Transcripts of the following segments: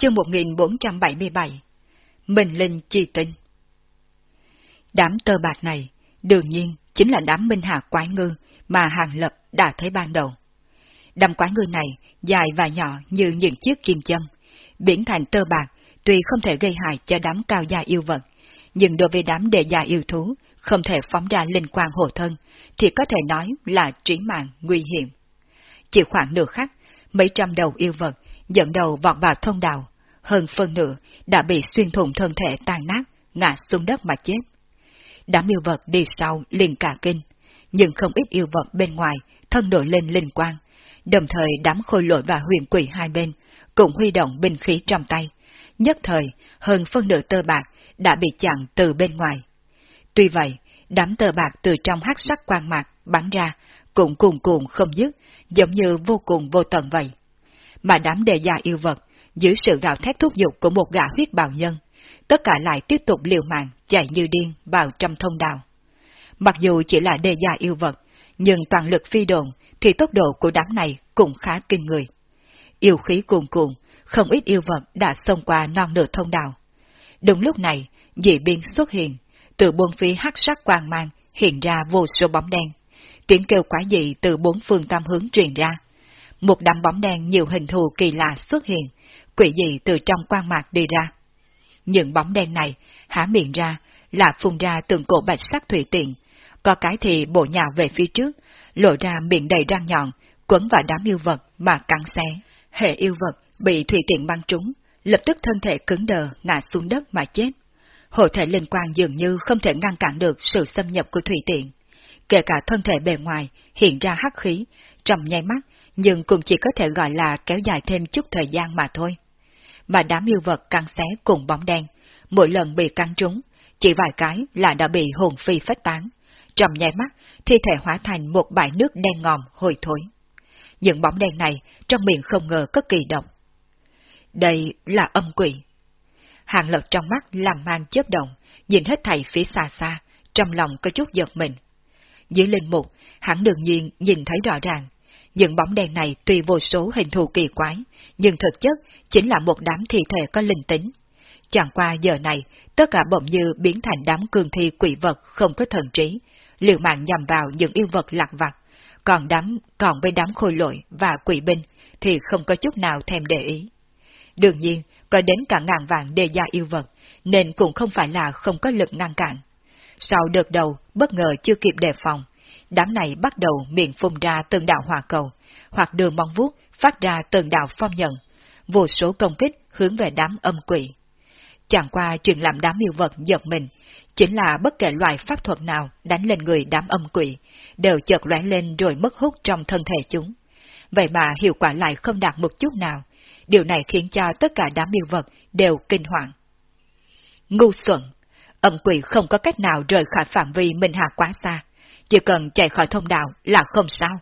chương 1477 Minh Linh Chi Tinh Đám tơ bạc này, đương nhiên, chính là đám minh hạ quái ngư mà Hàng Lập đã thấy ban đầu. Đám quái ngư này dài và nhỏ như những chiếc kim châm, biến thành tơ bạc tuy không thể gây hại cho đám cao gia yêu vật, nhưng đối với đám đệ gia yêu thú không thể phóng ra linh quang hộ thân, thì có thể nói là trí mạng nguy hiểm. Chỉ khoảng nửa khắc, mấy trăm đầu yêu vật dẫn đầu vọt vào thông đạo, hơn phân nửa đã bị xuyên thủng thân thể tan nát, ngã xuống đất mà chết. Đám yêu vật đi sau liền cả kinh, nhưng không ít yêu vật bên ngoài thân nổi lên linh quang, đồng thời đám khôi lỗi và huyền quỷ hai bên cũng huy động binh khí trong tay. Nhất thời, hơn phân nửa tơ bạc đã bị chặn từ bên ngoài. Tuy vậy, đám tơ bạc từ trong hắc sắc quang mạc bắn ra, cũng cuồn cuộn không dứt, giống như vô cùng vô tận vậy. Mà đám đề gia yêu vật, dưới sự gào thét thúc giục của một gã huyết bào nhân, tất cả lại tiếp tục liều mạng chạy như điên vào trong thông đạo. Mặc dù chỉ là đề gia yêu vật, nhưng toàn lực phi đồn thì tốc độ của đám này cũng khá kinh người. Yêu khí cuồn cuộn, không ít yêu vật đã xông qua non nửa thông đạo. Đúng lúc này, dị biên xuất hiện, từ buôn phía hắc sắc quang mang hiện ra vô số bóng đen. Tiếng kêu quái dị từ bốn phương tam hướng truyền ra. Một đám bóng đen nhiều hình thù kỳ lạ xuất hiện, quỷ dị từ trong quan mạc đi ra. Những bóng đen này há miệng ra là phun ra từng cổ bạch sắc thủy tiện, có cái thì bộ nhào về phía trước, lộ ra miệng đầy răng nhọn, quấn vào đám yêu vật mà cắn xé. Hệ yêu vật bị thủy tiện băng trúng, lập tức thân thể cứng đờ ngã xuống đất mà chết. Hộ thể linh quang dường như không thể ngăn cản được sự xâm nhập của thủy tiện. Kể cả thân thể bề ngoài hiện ra hắc khí, trầm nháy mắt, nhưng cũng chỉ có thể gọi là kéo dài thêm chút thời gian mà thôi. Mà đám yêu vật cắn xé cùng bóng đen, mỗi lần bị cắn trúng, chỉ vài cái là đã bị hồn phi phách tán. Trong nháy mắt, thi thể hóa thành một bãi nước đen ngòm hồi thối. Những bóng đen này trong miệng không ngờ có kỳ động. Đây là âm quỷ. Hàng lập trong mắt làm mang chớp động, nhìn hết thầy phía xa xa, trong lòng có chút giật mình. Dưới linh mục, hắn đương nhiên nhìn thấy rõ ràng, những bóng đèn này tuy vô số hình thù kỳ quái, nhưng thực chất chính là một đám thi thể có linh tính. Chẳng qua giờ này, tất cả bỗng như biến thành đám cương thi quỷ vật không có thần trí, liều mạng nhằm vào những yêu vật lạc vặt, còn đám còn với đám khôi lội và quỷ binh thì không có chút nào thèm để ý. Đương nhiên, có đến cả ngàn vạn đề gia yêu vật, nên cũng không phải là không có lực ngăn cản. Sau đợt đầu, bất ngờ chưa kịp đề phòng, đám này bắt đầu miệng phun ra từng đạo hỏa cầu, hoặc đường mong vuốt phát ra từng đạo phong nhận, vô số công kích hướng về đám âm quỷ. Chẳng qua chuyện làm đám yêu vật giật mình, chính là bất kể loại pháp thuật nào đánh lên người đám âm quỷ, đều chợt lóe lên rồi mất hút trong thân thể chúng. Vậy mà hiệu quả lại không đạt một chút nào, điều này khiến cho tất cả đám yêu vật đều kinh hoàng. Ngu xuẩn, âm quỷ không có cách nào rời khỏi phạm vi Minh Hà quá xa, chỉ cần chạy khỏi thông đạo là không sao.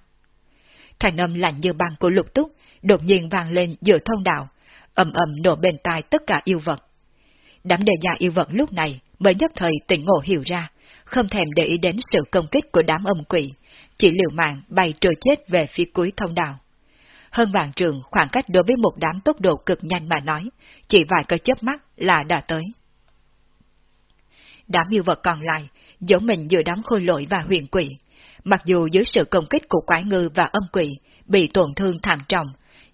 Thành âm lạnh như băng của lục túc đột nhiên vang lên giữa thông đạo, ầm ầm nổ bên tai tất cả yêu vật. Đám đề gia yêu vật lúc này mới nhất thời tỉnh ngộ hiểu ra, không thèm để ý đến sự công kích của đám âm quỷ, chỉ liều mạng bay trôi chết về phía cuối thông đạo. Hơn vạn trường khoảng cách đối với một đám tốc độ cực nhanh mà nói, chỉ vài cái chớp mắt là đã tới. Đám yêu vật còn lại, giống mình giữa đám khôi lỗi và huyền quỷ, mặc dù dưới sự công kích của quái ngư và âm quỷ bị tổn thương thảm trọng,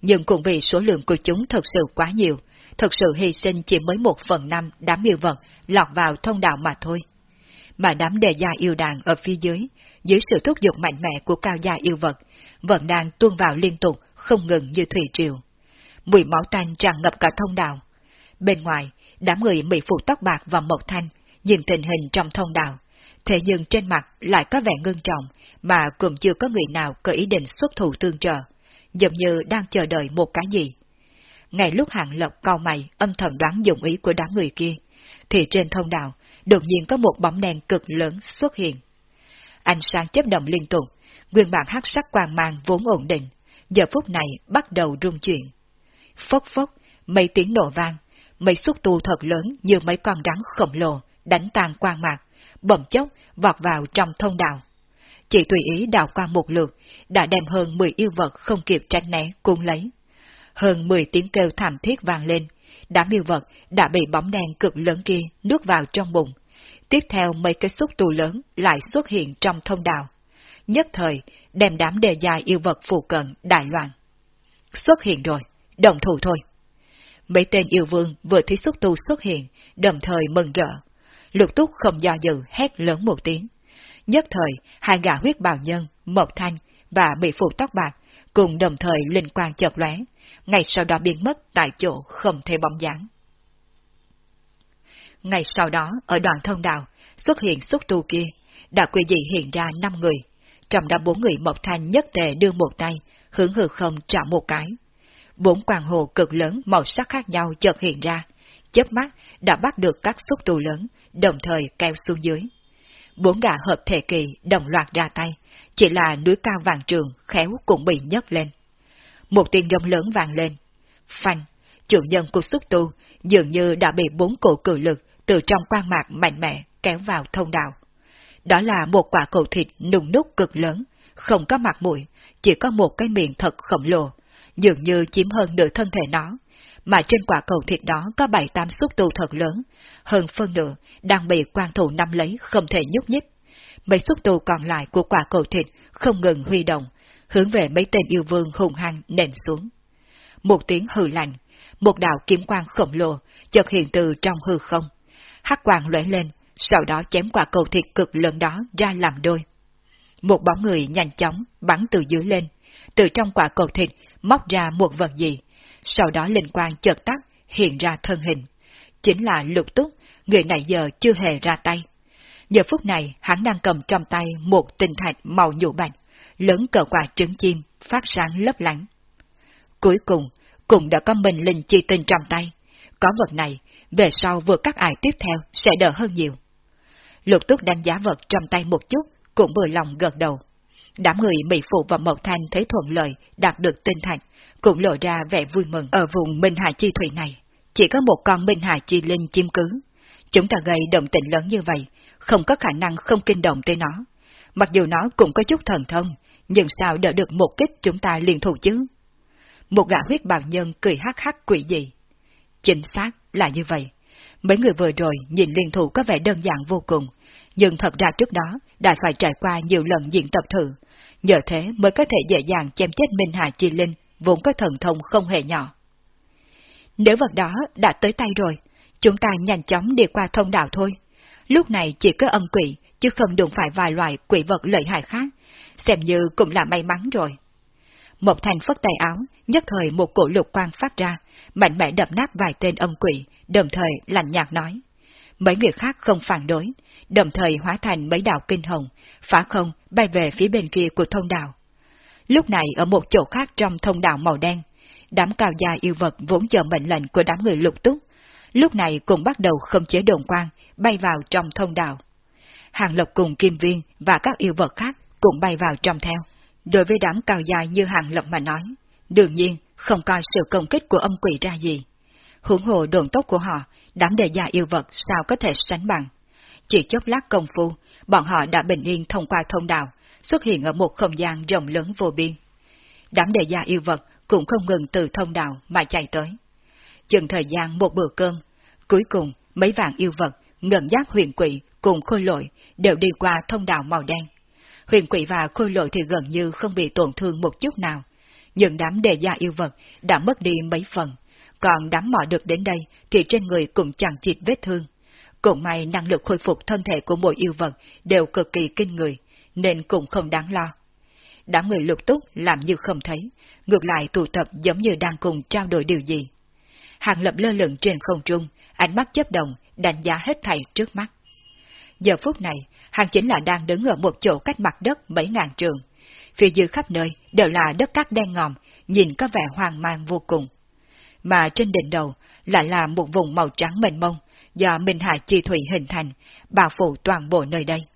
nhưng cũng vì số lượng của chúng thật sự quá nhiều, thật sự hy sinh chỉ mới một phần năm đám yêu vật lọt vào thông đạo mà thôi. Mà đám đề gia yêu đàn ở phía dưới, dưới sự thúc giục mạnh mẽ của cao gia yêu vật, vẫn đang tuôn vào liên tục, không ngừng như thủy triều. Mùi máu tanh tràn ngập cả thông đạo. Bên ngoài, đám người mỹ phụ tóc bạc và mộc thanh, nhìn tình hình trong thông đạo, thế nhưng trên mặt lại có vẻ ngưng trọng, mà cũng chưa có người nào có ý định xuất thủ tương trợ, giống như đang chờ đợi một cái gì. Ngay lúc hạng lộc cao mày âm thầm đoán dụng ý của đám người kia, thì trên thông đạo, đột nhiên có một bóng đèn cực lớn xuất hiện. Ánh sáng chấp động liên tục, nguyên bản hắc sắc quang mang vốn ổn định, giờ phút này bắt đầu rung chuyển. Phốc phốc, mấy tiếng nổ vang, mấy xúc tu thật lớn như mấy con rắn khổng lồ đánh tan quang mạc, bầm chốc vọt vào trong thông đạo. Chỉ tùy ý đào qua một lượt, đã đem hơn 10 yêu vật không kịp tránh né cuốn lấy. Hơn 10 tiếng kêu thảm thiết vang lên, đám yêu vật đã bị bóng đen cực lớn kia nuốt vào trong bụng. Tiếp theo mấy cái xúc tu lớn lại xuất hiện trong thông đạo. Nhất thời, đem đám đề dài yêu vật phù cận đại loạn. Xuất hiện rồi, đồng thủ thôi. Mấy tên yêu vương vừa thấy xúc tu xuất hiện, đồng thời mừng rỡ. Lục túc không do dự hét lớn một tiếng. Nhất thời, hai gã huyết bào nhân, Mộc Thanh và bị phụ tóc bạc, cùng đồng thời linh quang chợt lóe, Ngay sau đó biến mất tại chỗ không thể bóng dáng. Ngay sau đó, ở đoạn thông đạo, xuất hiện xúc tu kia, đã quỷ dị hiện ra năm người, trong đó bốn người Mộc Thanh nhất tề đưa một tay, hướng hư không trả một cái. Bốn quang hồ cực lớn màu sắc khác nhau chợt hiện ra, chớp mắt đã bắt được các xúc tu lớn, đồng thời kéo xuống dưới. Bốn gã hợp thể kỳ đồng loạt ra tay, chỉ là núi cao vàng trường khéo cũng bị nhấc lên. Một tiếng rông lớn vang lên. Phanh, chủ nhân của xúc tu dường như đã bị bốn cổ cử lực từ trong quan mạc mạnh mẽ kéo vào thông đạo. Đó là một quả cầu thịt nung nút cực lớn, không có mặt mũi, chỉ có một cái miệng thật khổng lồ, dường như chiếm hơn nửa thân thể nó, mà trên quả cầu thịt đó có bảy tám xúc tu thật lớn, hơn phân nửa đang bị quan thủ nắm lấy không thể nhúc nhích. Mấy xúc tu còn lại của quả cầu thịt không ngừng huy động, hướng về mấy tên yêu vương hùng hăng nền xuống. Một tiếng hừ lạnh, một đạo kiếm quang khổng lồ chợt hiện từ trong hư không. Hắc quang lóe lên, sau đó chém quả cầu thịt cực lớn đó ra làm đôi. Một bóng người nhanh chóng bắn từ dưới lên, từ trong quả cầu thịt móc ra một vật gì, sau đó linh quang chợt tắt, hiện ra thân hình. Chính là lục túc, người này giờ chưa hề ra tay. Giờ phút này hắn đang cầm trong tay một tinh thạch màu nhũ bạch, lớn cỡ quả trứng chim, phát sáng lấp lánh. Cuối cùng, cũng đã có mình linh chi tinh trong tay. Có vật này, về sau vượt các ải tiếp theo sẽ đỡ hơn nhiều. Lục túc đánh giá vật trong tay một chút, cũng vừa lòng gật đầu. Đám người Mỹ Phụ và Mộc Thanh thấy thuận lợi đạt được tinh thạch, cũng lộ ra vẻ vui mừng ở vùng Minh Hải Chi Thủy này. Chỉ có một con Minh Hải Chi Linh chiếm cứ. Chúng ta gây động tĩnh lớn như vậy, không có khả năng không kinh động tới nó. Mặc dù nó cũng có chút thần thông, nhưng sao đỡ được một kích chúng ta liên thủ chứ? Một gã huyết bào nhân cười hắc hắc quỷ gì? Chính xác là như vậy. Mấy người vừa rồi nhìn liên thủ có vẻ đơn giản vô cùng, nhưng thật ra trước đó đã phải trải qua nhiều lần diễn tập thử, nhờ thế mới có thể dễ dàng chém chết Minh Hà Chi Linh, vốn có thần thông không hề nhỏ. Nếu vật đó đã tới tay rồi, chúng ta nhanh chóng đi qua thông đạo thôi. Lúc này chỉ có âm quỷ, chứ không đụng phải vài loại quỷ vật lợi hại khác, xem như cũng là may mắn rồi. Một thành phất tay áo, nhất thời một cổ lục quang phát ra, mạnh mẽ đập nát vài tên âm quỷ, đồng thời lạnh nhạt nói. Mấy người khác không phản đối, đồng thời hóa thành mấy đạo kinh hồng, phá không bay về phía bên kia của thông đạo. Lúc này ở một chỗ khác trong thông đạo màu đen, đám cao gia yêu vật vốn chờ mệnh lệnh của đám người lục túc, lúc này cũng bắt đầu không chế đồn quang, bay vào trong thông đạo. Hàng Lộc cùng Kim Viên và các yêu vật khác cũng bay vào trong theo. Đối với đám cao dài như Hàng Lộc mà nói, đương nhiên không coi sự công kích của âm quỷ ra gì. Hưởng hộ đồn tốc của họ, đám đề gia yêu vật sao có thể sánh bằng. Chỉ chốc lát công phu, bọn họ đã bình yên thông qua thông đạo, xuất hiện ở một không gian rộng lớn vô biên. Đám đề gia yêu vật cũng không ngừng từ thông đạo mà chạy tới. Chừng thời gian một bữa cơm, cuối cùng mấy vạn yêu vật, ngân giáp huyền quỷ cùng khôi lội đều đi qua thông đạo màu đen. Huyền quỷ và khôi lội thì gần như không bị tổn thương một chút nào, nhưng đám đề gia yêu vật đã mất đi mấy phần, còn đám mỏ được đến đây thì trên người cũng chẳng chịt vết thương. Cũng may năng lực khôi phục thân thể của mỗi yêu vật đều cực kỳ kinh người, nên cũng không đáng lo. Đám người lục túc làm như không thấy, ngược lại tụ tập giống như đang cùng trao đổi điều gì. Hàng lập lơ lửng trên không trung, ánh mắt chấp động, đánh giá hết thảy trước mắt. Giờ phút này, hàng chính là đang đứng ở một chỗ cách mặt đất mấy ngàn trường. Phía dưới khắp nơi đều là đất cát đen ngòm, nhìn có vẻ hoang mang vô cùng. Mà trên đỉnh đầu lại là một vùng màu trắng mênh mông, do Minh Hải Chi Thủy hình thành, bao phủ toàn bộ nơi đây.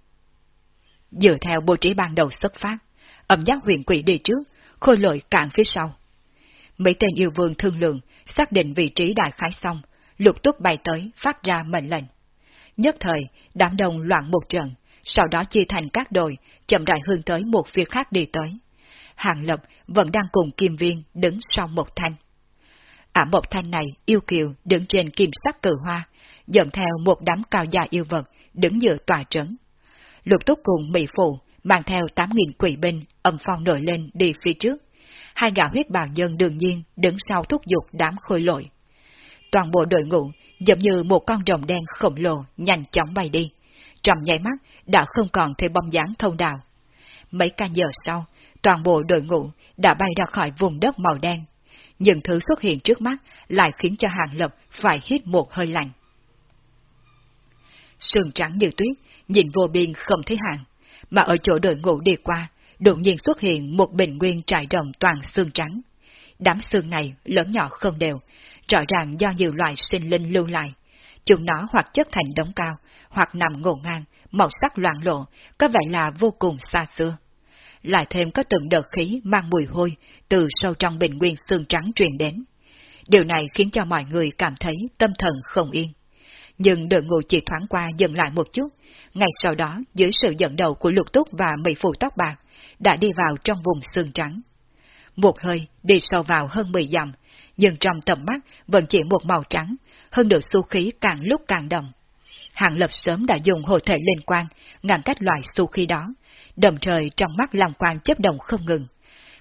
Dựa theo bố trí ban đầu xuất phát, ẩm giác huyền quỷ đi trước, khôi lội cạn phía sau. Mấy tên yêu vương thương lượng, xác định vị trí đại khái xong, lục túc bay tới, phát ra mệnh lệnh. Nhất thời, đám đông loạn một trận, sau đó chia thành các đội, chậm rãi hướng tới một phía khác đi tới. Hàng Lập vẫn đang cùng Kim Viên đứng sau một thanh. Ả một Thanh này yêu kiều đứng trên kim sắc cử hoa, dẫn theo một đám cao gia yêu vật đứng giữa tòa trấn. Lục túc cùng Mỹ Phụ mang theo 8.000 quỷ binh âm phong nổi lên đi phía trước. Hai gã huyết bào nhân đương nhiên đứng sau thúc giục đám khôi lội. Toàn bộ đội ngũ giống như một con rồng đen khổng lồ nhanh chóng bay đi. Trong nháy mắt đã không còn thấy bóng dáng thông đạo. Mấy ca giờ sau, toàn bộ đội ngũ đã bay ra khỏi vùng đất màu đen. Những thứ xuất hiện trước mắt lại khiến cho Hàng Lập phải hít một hơi lạnh. Sườn trắng như tuyết, nhìn vô biên không thấy hàng, mà ở chỗ đội ngũ đi qua, đột nhiên xuất hiện một bình nguyên trải rộng toàn xương trắng. Đám xương này lớn nhỏ không đều, rõ ràng do nhiều loài sinh linh lưu lại. Chúng nó hoặc chất thành đống cao, hoặc nằm ngổn ngang, màu sắc loạn lộ, có vẻ là vô cùng xa xưa. Lại thêm có từng đợt khí mang mùi hôi từ sâu trong bình nguyên xương trắng truyền đến. Điều này khiến cho mọi người cảm thấy tâm thần không yên. Nhưng đội ngũ chỉ thoáng qua dừng lại một chút, ngay sau đó dưới sự dẫn đầu của lục túc và mỹ phụ tóc bạc, đã đi vào trong vùng xương trắng. Một hơi đi sâu vào hơn 10 dặm, nhưng trong tầm mắt vẫn chỉ một màu trắng, hơn được xu khí càng lúc càng đậm. hạng Lập sớm đã dùng hồ thể liên quan, ngăn cách loại xu khí đó, đồng thời trong mắt lòng quan chấp động không ngừng.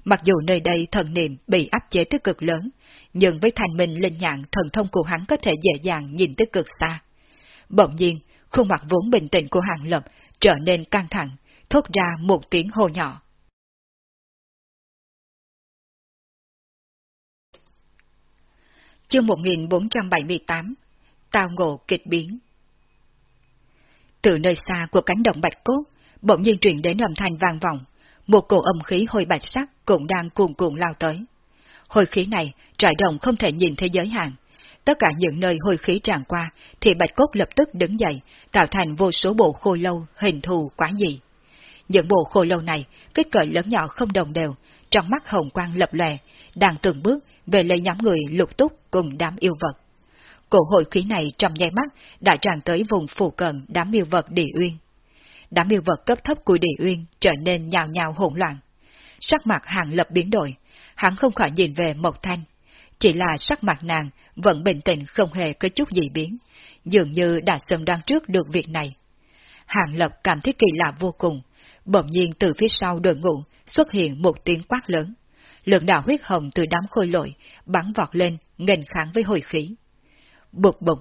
Mặc dù nơi đây thần niệm bị áp chế tới cực lớn, nhưng với thành minh linh nhạn thần thông của hắn có thể dễ dàng nhìn tới cực xa. Bỗng nhiên, khuôn mặt vốn bình tĩnh của Hàng Lập trở nên căng thẳng, thốt ra một tiếng hô nhỏ. Chương 1478 Tao ngộ kịch biến Từ nơi xa của cánh đồng bạch cốt, bỗng nhiên truyền đến âm thanh vang vọng, một cổ âm khí hôi bạch sắc cũng đang cuồn cuộn lao tới. Hồi khí này trải rộng không thể nhìn thấy giới hạn. Tất cả những nơi hồi khí tràn qua, thì bạch cốt lập tức đứng dậy, tạo thành vô số bộ khô lâu hình thù quá dị. Những bộ khô lâu này, kích cỡ lớn nhỏ không đồng đều, trong mắt hồng quang lập lòe, đang từng bước về lấy nhóm người lục túc cùng đám yêu vật. Cổ hội khí này trong nháy mắt đã tràn tới vùng phụ cận đám yêu vật địa uyên. Đám yêu vật cấp thấp của địa uyên trở nên nhào nhào hỗn loạn. Sắc mặt hàng lập biến đổi, hắn không khỏi nhìn về Mộc Thanh. Chỉ là sắc mặt nàng vẫn bình tĩnh không hề có chút gì biến, dường như đã sớm đoán trước được việc này. Hàng Lập cảm thấy kỳ lạ vô cùng, bỗng nhiên từ phía sau đội ngũ xuất hiện một tiếng quát lớn. Lượng đạo huyết hồng từ đám khôi lội bắn vọt lên, nghênh kháng với hồi khí. Bụt bụt,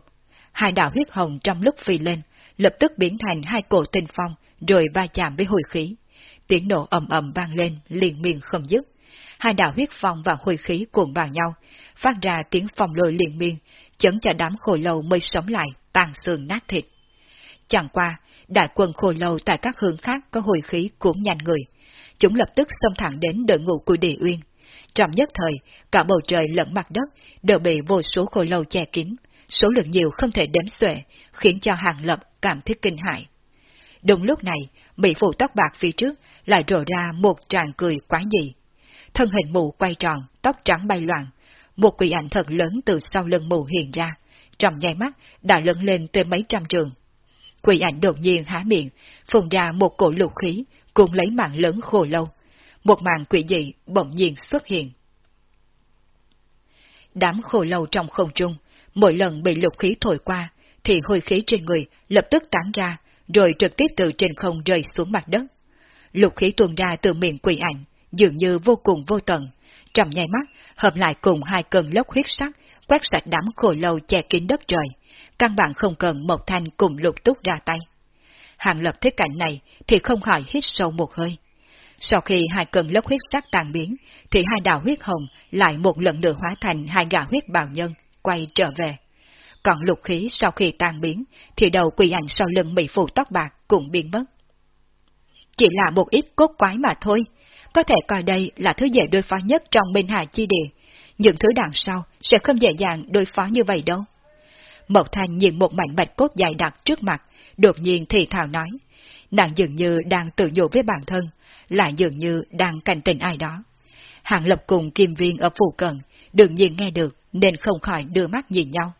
hai đạo huyết hồng trong lúc phi lên, lập tức biến thành hai cổ tinh phong, rồi va chạm với hồi khí. Tiếng nổ ầm ầm vang lên, liền miên không dứt. Hai đạo huyết phong và hồi khí cuộn vào nhau, phát ra tiếng phòng lôi liền miên, chấn cho đám khôi lâu mới sống lại, tàn xương nát thịt. Chẳng qua, đại quân khôi lâu tại các hướng khác có hồi khí cũng nhanh người. Chúng lập tức xông thẳng đến đội ngũ của địa uyên. Trong nhất thời, cả bầu trời lẫn mặt đất đều bị vô số khôi lâu che kín, số lượng nhiều không thể đếm xuể, khiến cho hàng lập cảm thấy kinh hại. Đúng lúc này, bị phụ tóc bạc phía trước lại rộ ra một tràng cười quá dị. Thân hình mù quay tròn, tóc trắng bay loạn, một quỷ ảnh thật lớn từ sau lưng mù hiện ra, trong nháy mắt đã lớn lên tới mấy trăm trường. Quỷ ảnh đột nhiên há miệng, phun ra một cổ lục khí, cùng lấy mạng lớn khổ lâu. Một mạng quỷ dị bỗng nhiên xuất hiện. Đám khổ lâu trong không trung, mỗi lần bị lục khí thổi qua, thì hôi khí trên người lập tức tán ra, rồi trực tiếp từ trên không rơi xuống mặt đất. Lục khí tuôn ra từ miệng quỷ ảnh, dường như vô cùng vô tận, trong nháy mắt hợp lại cùng hai cơn lốc huyết sắc, quét sạch đám khổ lâu che kín đất trời, căn bản không cần một thanh cùng lục túc ra tay. Hàng lập thế cảnh này thì không khỏi hít sâu một hơi. Sau khi hai cơn lốc huyết sắc tàn biến, thì hai đạo huyết hồng lại một lần nữa hóa thành hai gã huyết bào nhân, quay trở về. Còn lục khí sau khi tan biến, thì đầu quỳ ảnh sau lưng mỹ phụ tóc bạc cũng biến mất. Chỉ là một ít cốt quái mà thôi, có thể coi đây là thứ dễ đối phó nhất trong Minh Hà Chi Địa. Những thứ đằng sau sẽ không dễ dàng đối phó như vậy đâu. Mộc Thanh nhìn một mảnh bạch cốt dài đặc trước mặt, đột nhiên thì thào nói. Nàng dường như đang tự nhủ với bản thân, lại dường như đang cảnh tình ai đó. Hạng lập cùng kim viên ở phù cận, đương nhiên nghe được nên không khỏi đưa mắt nhìn nhau.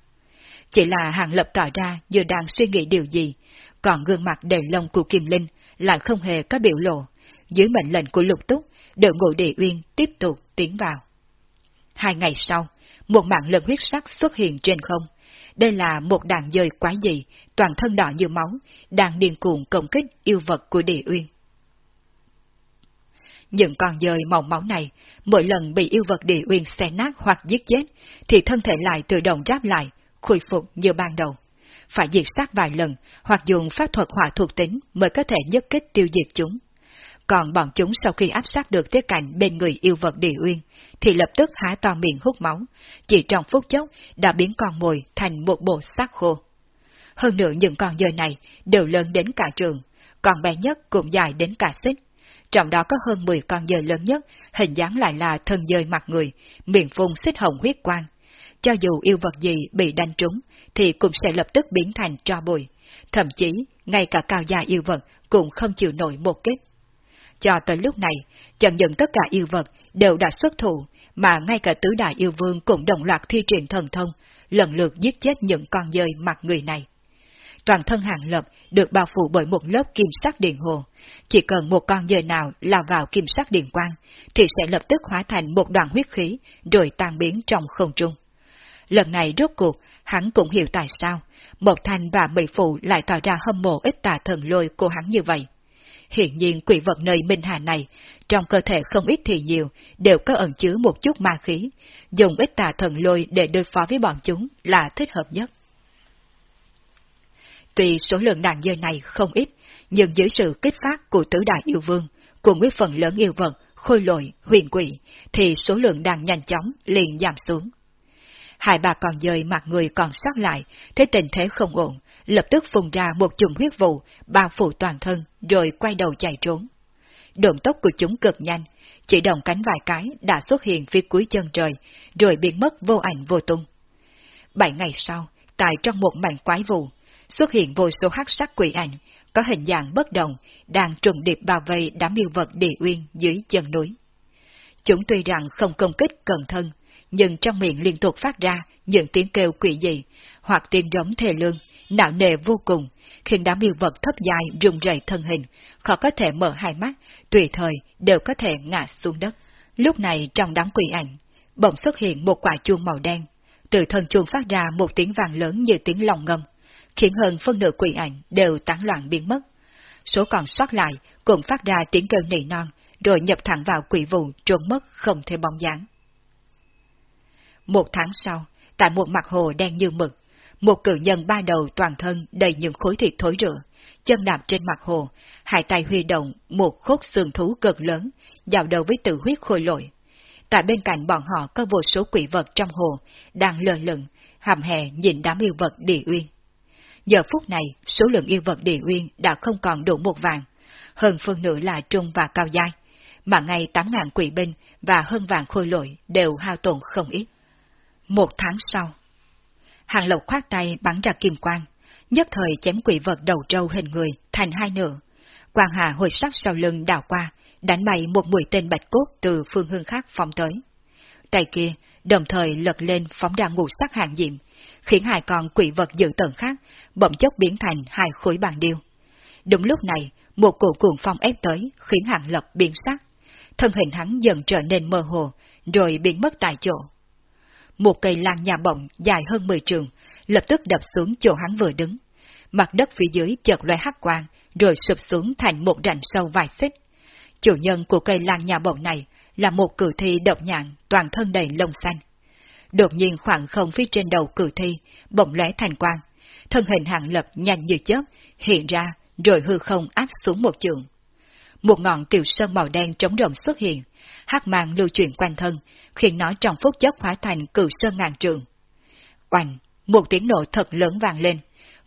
Chỉ là hạng lập tỏ ra như đang suy nghĩ điều gì, còn gương mặt đầy lông của Kim Linh lại không hề có biểu lộ. Dưới mệnh lệnh của lục túc, đội ngũ địa uyên tiếp tục tiến vào. Hai ngày sau, một mạng lần huyết sắc xuất hiện trên không. Đây là một đàn dơi quái dị, toàn thân đỏ như máu, đang điên cuồng công kích yêu vật của địa uyên. Những con dơi màu máu này, mỗi lần bị yêu vật địa uyên xé nát hoặc giết chết, thì thân thể lại tự động ráp lại, khôi phục như ban đầu. Phải diệt sát vài lần, hoặc dùng pháp thuật hỏa thuộc tính mới có thể nhất kích tiêu diệt chúng. Còn bọn chúng sau khi áp sát được tới cạnh bên người yêu vật địa uyên, thì lập tức há to miệng hút máu, chỉ trong phút chốc đã biến con mồi thành một bộ xác khô. Hơn nữa những con dơi này đều lớn đến cả trường, còn bé nhất cũng dài đến cả xích. Trong đó có hơn 10 con dơi lớn nhất, hình dáng lại là thân dơi mặt người, miệng phun xích hồng huyết quang. Cho dù yêu vật gì bị đánh trúng, thì cũng sẽ lập tức biến thành tro bụi. Thậm chí, ngay cả cao gia yêu vật cũng không chịu nổi một kết. Cho tới lúc này, chẳng những tất cả yêu vật đều đã xuất thủ, mà ngay cả tứ đại yêu vương cũng đồng loạt thi triển thần thông, lần lượt giết chết những con dơi mặt người này. Toàn thân hàng lập được bao phủ bởi một lớp kim sắc điện hồ. Chỉ cần một con dơi nào lao vào kim sắc điện quang, thì sẽ lập tức hóa thành một đoàn huyết khí, rồi tan biến trong không trung. Lần này rốt cuộc, hắn cũng hiểu tại sao, một Thanh và Mỹ Phụ lại tỏ ra hâm mộ ít tà thần lôi của hắn như vậy. Hiện nhiên quỷ vật nơi Minh Hà này, trong cơ thể không ít thì nhiều, đều có ẩn chứa một chút ma khí, dùng ít tà thần lôi để đối phó với bọn chúng là thích hợp nhất. Tuy số lượng đàn dơi này không ít, nhưng dưới sự kích phát của tứ đại yêu vương, của nguyên phần lớn yêu vật, khôi lội, huyền quỷ, thì số lượng đàn nhanh chóng liền giảm xuống. Hai bà còn dời mặt người còn sót lại, thấy tình thế không ổn, lập tức phun ra một chùm huyết vụ, bao phủ toàn thân, rồi quay đầu chạy trốn. Động tốc của chúng cực nhanh, chỉ động cánh vài cái đã xuất hiện phía cuối chân trời, rồi biến mất vô ảnh vô tung. Bảy ngày sau, tại trong một mảnh quái vụ, xuất hiện vô số hắc sắc quỷ ảnh, có hình dạng bất đồng, đang trùng điệp bao vây đám yêu vật địa uyên dưới chân núi. Chúng tuy rằng không công kích cẩn thân, nhưng trong miệng liên tục phát ra những tiếng kêu quỷ dị, hoặc tiếng giống thề lương, nạo nề vô cùng, khiến đám yêu vật thấp dài rung rẩy thân hình, khó có thể mở hai mắt, tùy thời đều có thể ngã xuống đất. Lúc này trong đám quỷ ảnh, bỗng xuất hiện một quả chuông màu đen, từ thân chuông phát ra một tiếng vàng lớn như tiếng lòng ngâm, khiến hơn phân nửa quỷ ảnh đều tán loạn biến mất. Số còn sót lại cũng phát ra tiếng kêu nỉ non, rồi nhập thẳng vào quỷ vụ trốn mất không thể bóng dáng. Một tháng sau, tại một mặt hồ đen như mực, một cự nhân ba đầu toàn thân đầy những khối thịt thối rữa, chân nằm trên mặt hồ, hai tay huy động một khúc xương thú cực lớn, dạo đầu với tự huyết khôi lội. Tại bên cạnh bọn họ có vô số quỷ vật trong hồ, đang lờ lửng, hàm hè nhìn đám yêu vật địa uyên. Giờ phút này, số lượng yêu vật địa uyên đã không còn đủ một vàng, hơn phân nửa là trung và cao giai, mà ngay tám ngàn quỷ binh và hơn vàng khôi lội đều hao tổn không ít. Một tháng sau, Hàng Lộc khoát tay bắn ra kim quang, nhất thời chém quỷ vật đầu trâu hình người thành hai nửa. Quang Hà hồi sắc sau lưng đảo qua, đánh bay một mũi tên bạch cốt từ phương hướng khác phóng tới. Tay kia đồng thời lật lên phóng ra ngũ sắc hàng diệm, khiến hai con quỷ vật dự tận khác bỗng chốc biến thành hai khối bàn điêu. Đúng lúc này, một cụ cuồng phong ép tới, khiến Hàng lộc biến sắc. Thân hình hắn dần trở nên mơ hồ, rồi biến mất tại chỗ một cây lan nhà bọng dài hơn 10 trường, lập tức đập xuống chỗ hắn vừa đứng. Mặt đất phía dưới chợt loe hắc quang, rồi sụp xuống thành một rãnh sâu vài xích. Chủ nhân của cây lan nhà bọng này là một cử thi độc nhạn, toàn thân đầy lông xanh. Đột nhiên khoảng không phía trên đầu cử thi, bỗng lóe thành quang. Thân hình hạng lập nhanh như chớp, hiện ra, rồi hư không áp xuống một trường. Một ngọn tiểu sơn màu đen trống rộng xuất hiện, hắc mang lưu chuyển quanh thân, khiến nó trong phút chốc hóa thành cử sơn ngàn trường. Oanh, một tiếng nổ thật lớn vang lên,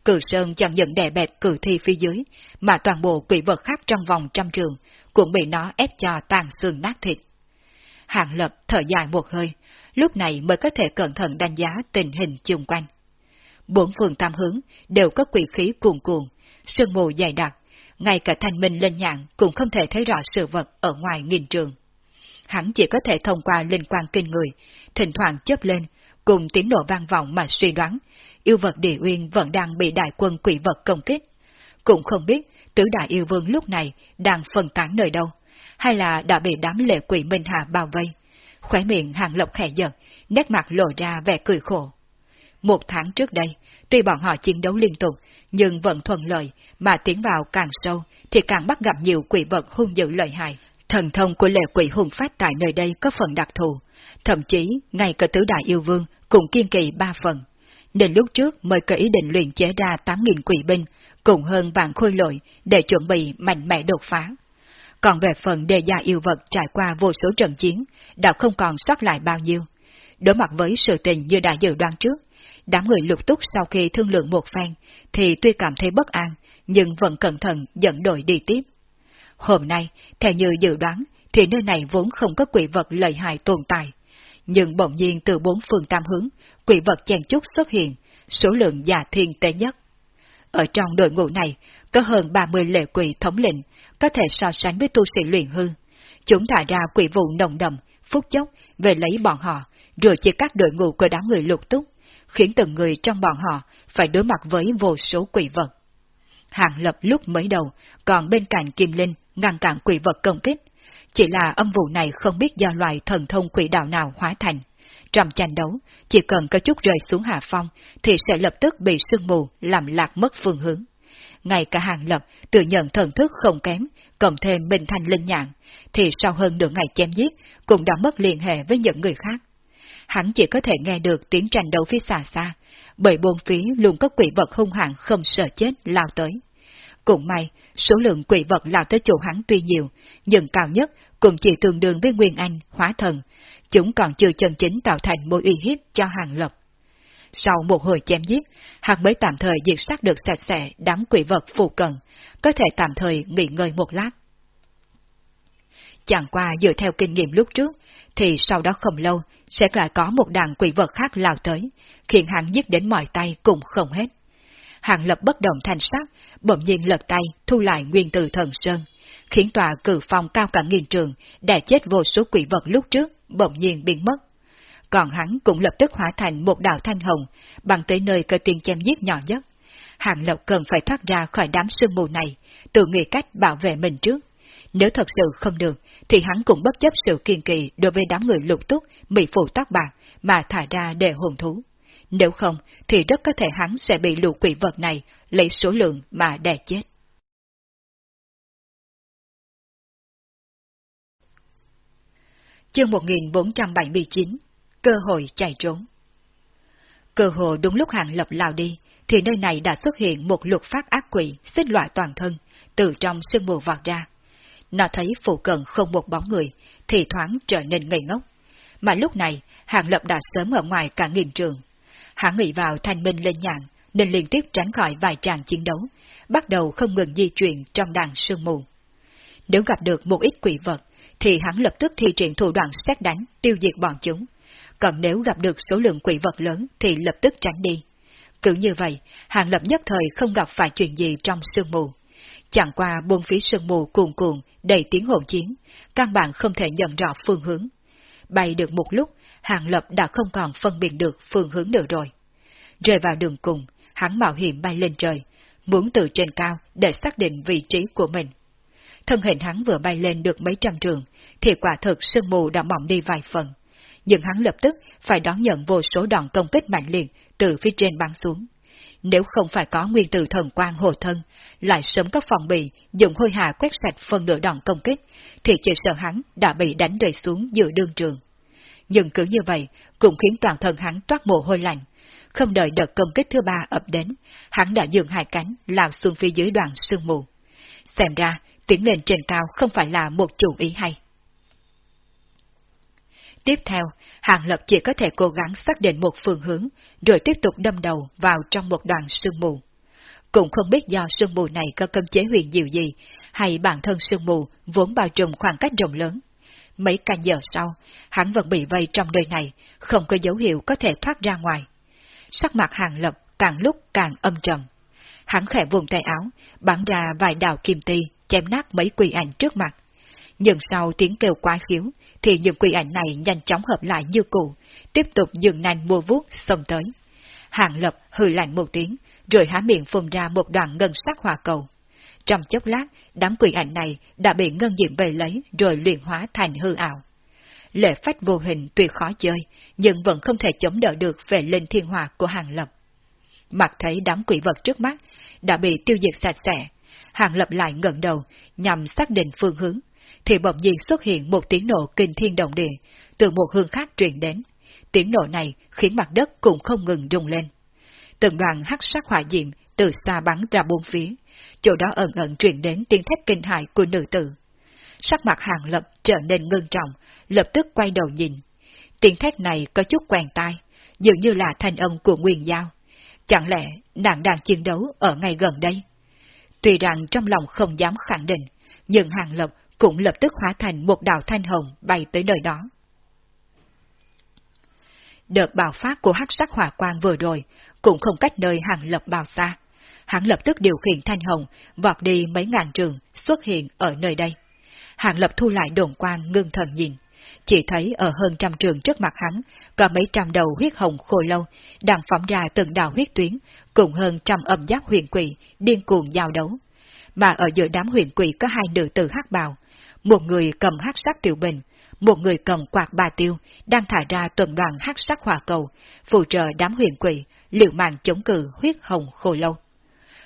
cử sơn chẳng những đè bẹp cử thi phía dưới, mà toàn bộ quỷ vật khác trong vòng trăm trường cũng bị nó ép cho tàn xương nát thịt. hạng lập thở dài một hơi, lúc này mới có thể cẩn thận đánh giá tình hình chung quanh. Bốn phường tam hướng đều có quỷ khí cuồn cuộn, sương mù dày đặc, ngay cả thanh minh lên nhạn cũng không thể thấy rõ sự vật ở ngoài nghìn trường hắn chỉ có thể thông qua linh quan kinh người, thỉnh thoảng chớp lên, cùng tiếng nổ vang vọng mà suy đoán, yêu vật địa uyên vẫn đang bị đại quân quỷ vật công kích. Cũng không biết tứ đại yêu vương lúc này đang phân tán nơi đâu, hay là đã bị đám lệ quỷ Minh Hà bao vây. Khóe miệng hàng lộc khẽ giật, nét mặt lộ ra vẻ cười khổ. Một tháng trước đây, tuy bọn họ chiến đấu liên tục, nhưng vẫn thuận lợi, mà tiến vào càng sâu thì càng bắt gặp nhiều quỷ vật hung dữ lợi hại. Thần thông của lệ quỷ hùng phát tại nơi đây có phần đặc thù, thậm chí ngay cả tứ đại yêu vương cũng kiên kỳ ba phần. Nên lúc trước mới có ý định luyện chế ra 8.000 quỷ binh, cùng hơn vạn khôi lội để chuẩn bị mạnh mẽ đột phá. Còn về phần đề gia yêu vật trải qua vô số trận chiến, đã không còn sót lại bao nhiêu. Đối mặt với sự tình như đã dự đoán trước, đám người lục túc sau khi thương lượng một phen, thì tuy cảm thấy bất an, nhưng vẫn cẩn thận dẫn đội đi tiếp. Hôm nay, theo như dự đoán, thì nơi này vốn không có quỷ vật lợi hại tồn tại. Nhưng bỗng nhiên từ bốn phương tam hướng, quỷ vật chen chúc xuất hiện, số lượng già thiên tế nhất. Ở trong đội ngũ này, có hơn 30 lệ quỷ thống lĩnh, có thể so sánh với tu sĩ luyện hư. Chúng thả ra quỷ vụ nồng đậm, phút chốc, về lấy bọn họ, rồi chia cắt đội ngũ của đám người lục túc, khiến từng người trong bọn họ phải đối mặt với vô số quỷ vật. Hàng lập lúc mới đầu, còn bên cạnh Kim Linh ngăn cản quỷ vật công kích. Chỉ là âm vụ này không biết do loài thần thông quỷ đạo nào hóa thành. Trong tranh đấu, chỉ cần có chút rơi xuống hạ phong, thì sẽ lập tức bị sương mù làm lạc mất phương hướng. Ngay cả hàng lập tự nhận thần thức không kém, cộng thêm bình thành linh nhạn, thì sau hơn nửa ngày chém giết, cũng đã mất liên hệ với những người khác. Hắn chỉ có thể nghe được tiếng tranh đấu phía xa xa, bởi bốn phía luôn có quỷ vật hung hãn không sợ chết lao tới. Cũng may, số lượng quỷ vật lao tới chỗ hắn tuy nhiều, nhưng cao nhất cũng chỉ tương đương với Nguyên Anh, hóa thần. Chúng còn chưa chân chính tạo thành mối uy hiếp cho hàng lập. Sau một hồi chém giết, hắn mới tạm thời diệt sát được sạch sẽ đám quỷ vật phù cận, có thể tạm thời nghỉ ngơi một lát. Chẳng qua dựa theo kinh nghiệm lúc trước, thì sau đó không lâu sẽ lại có một đàn quỷ vật khác lao tới, khiến hắn giết đến mỏi tay cũng không hết. Hàng lập bất động thanh sắc, bỗng nhiên lật tay thu lại nguyên từ thần sơn, khiến tòa cử phòng cao cả nghìn trường, đã chết vô số quỷ vật lúc trước, bỗng nhiên biến mất. Còn hắn cũng lập tức hóa thành một đạo thanh hồng, bằng tới nơi cơ tiên chém giết nhỏ nhất. Hàng lộc cần phải thoát ra khỏi đám sương mù này, tự nghĩ cách bảo vệ mình trước. Nếu thật sự không được, thì hắn cũng bất chấp sự kiên kỳ đối với đám người lục túc, bị phụ tóc bạc, mà thả ra để hồn thú. Nếu không, thì rất có thể hắn sẽ bị lũ quỷ vật này lấy số lượng mà đè chết. Chương 1479 Cơ hội chạy trốn Cơ hội đúng lúc hàng lập lao đi, thì nơi này đã xuất hiện một luật phát ác quỷ xích loại toàn thân, từ trong sương mù vọt ra. Nó thấy phụ cận không một bóng người, thì thoáng trở nên ngây ngốc. Mà lúc này, hàng lập đã sớm ở ngoài cả nghìn trường. Hắn nghĩ vào thanh minh lên nhạn, nên liên tiếp tránh khỏi vài tràng chiến đấu, bắt đầu không ngừng di chuyển trong đàn sương mù. Nếu gặp được một ít quỷ vật, thì hắn lập tức thi triển thủ đoạn xét đánh, tiêu diệt bọn chúng. Còn nếu gặp được số lượng quỷ vật lớn thì lập tức tránh đi. Cứ như vậy, hàng lập nhất thời không gặp phải chuyện gì trong sương mù. Chẳng qua buông phía sương mù cuồn cuộn, đầy tiếng hỗn chiến, căn bản không thể nhận rõ phương hướng. Bay được một lúc, Hàng Lập đã không còn phân biệt được phương hướng nữa rồi. Rơi vào đường cùng, hắn mạo hiểm bay lên trời, muốn từ trên cao để xác định vị trí của mình. Thân hình hắn vừa bay lên được mấy trăm trường, thì quả thực sương mù đã mỏng đi vài phần. Nhưng hắn lập tức phải đón nhận vô số đòn công kích mạnh liệt từ phía trên băng xuống. Nếu không phải có nguyên tử thần quang hộ thân, lại sớm có phòng bị, dùng hôi hà quét sạch phần nửa đòn công kích, thì chỉ sợ hắn đã bị đánh rơi xuống giữa đương trường. Nhưng cứ như vậy, cũng khiến toàn thân hắn toát mồ hôi lạnh. Không đợi đợt công kích thứ ba ập đến, hắn đã dường hai cánh lao xuống phía dưới đoàn sương mù. Xem ra, tiến lên trên cao không phải là một chủ ý hay. Tiếp theo, Hàng Lập chỉ có thể cố gắng xác định một phương hướng, rồi tiếp tục đâm đầu vào trong một đoàn sương mù. Cũng không biết do sương mù này có cấm chế huyền diệu gì, hay bản thân sương mù vốn bao trùm khoảng cách rộng lớn. Mấy canh giờ sau, hắn vẫn bị vây trong nơi này, không có dấu hiệu có thể thoát ra ngoài. Sắc mặt Hàng Lập càng lúc càng âm trầm. Hắn khẽ vùng tay áo, bắn ra vài đạo kim ti, chém nát mấy quỳ ảnh trước mặt. Nhưng sau tiếng kêu quá khiếu, thì những quỷ ảnh này nhanh chóng hợp lại như cũ, tiếp tục dừng nành mua vuốt xông tới. Hàng lập hừ lạnh một tiếng, rồi há miệng phun ra một đoạn ngân sắc hỏa cầu. Trong chốc lát, đám quỷ ảnh này đã bị ngân diệm về lấy rồi luyện hóa thành hư ảo. lệ phách vô hình tuy khó chơi, nhưng vẫn không thể chống đỡ được về linh thiên hòa của Hàng Lập. Mặt thấy đám quỷ vật trước mắt đã bị tiêu diệt sạch sẽ, Hàng Lập lại ngẩng đầu nhằm xác định phương hướng, thì bỗng nhiên xuất hiện một tiếng nổ kinh thiên động địa, từ một hướng khác truyền đến. Tiếng nổ này khiến mặt đất cũng không ngừng rung lên. Từng đoàn hắc sắc hỏa diệm từ xa bắn ra bốn phía, chỗ đó ẩn ẩn truyền đến tiếng thét kinh hại của nữ tử. Sắc mặt hàng lập trở nên ngưng trọng, lập tức quay đầu nhìn. Tiếng thét này có chút quen tai, dường như là thanh âm của Nguyên Giao. Chẳng lẽ nàng đang chiến đấu ở ngay gần đây? Tuy rằng trong lòng không dám khẳng định, nhưng hàng lập cũng lập tức hóa thành một đạo thanh hồng bay tới nơi đó. Đợt bạo phát của hắc sắc hỏa quang vừa rồi cũng không cách nơi hàng lập bao xa. Hắn lập tức điều khiển thanh hồng, vọt đi mấy ngàn trường, xuất hiện ở nơi đây. Hàng lập thu lại đồn quang ngưng thần nhìn. Chỉ thấy ở hơn trăm trường trước mặt hắn, có mấy trăm đầu huyết hồng khô lâu, đang phóng ra từng đạo huyết tuyến, cùng hơn trăm âm giác huyền quỷ, điên cuồng giao đấu. Mà ở giữa đám huyền quỷ có hai nữ tử hắc bào, một người cầm hắc sắc tiểu bình, một người cầm quạt ba tiêu, đang thả ra tuần đoàn hắc sắc hỏa cầu, phụ trợ đám huyền quỷ, liệu mạng chống cự huyết hồng khô lâu.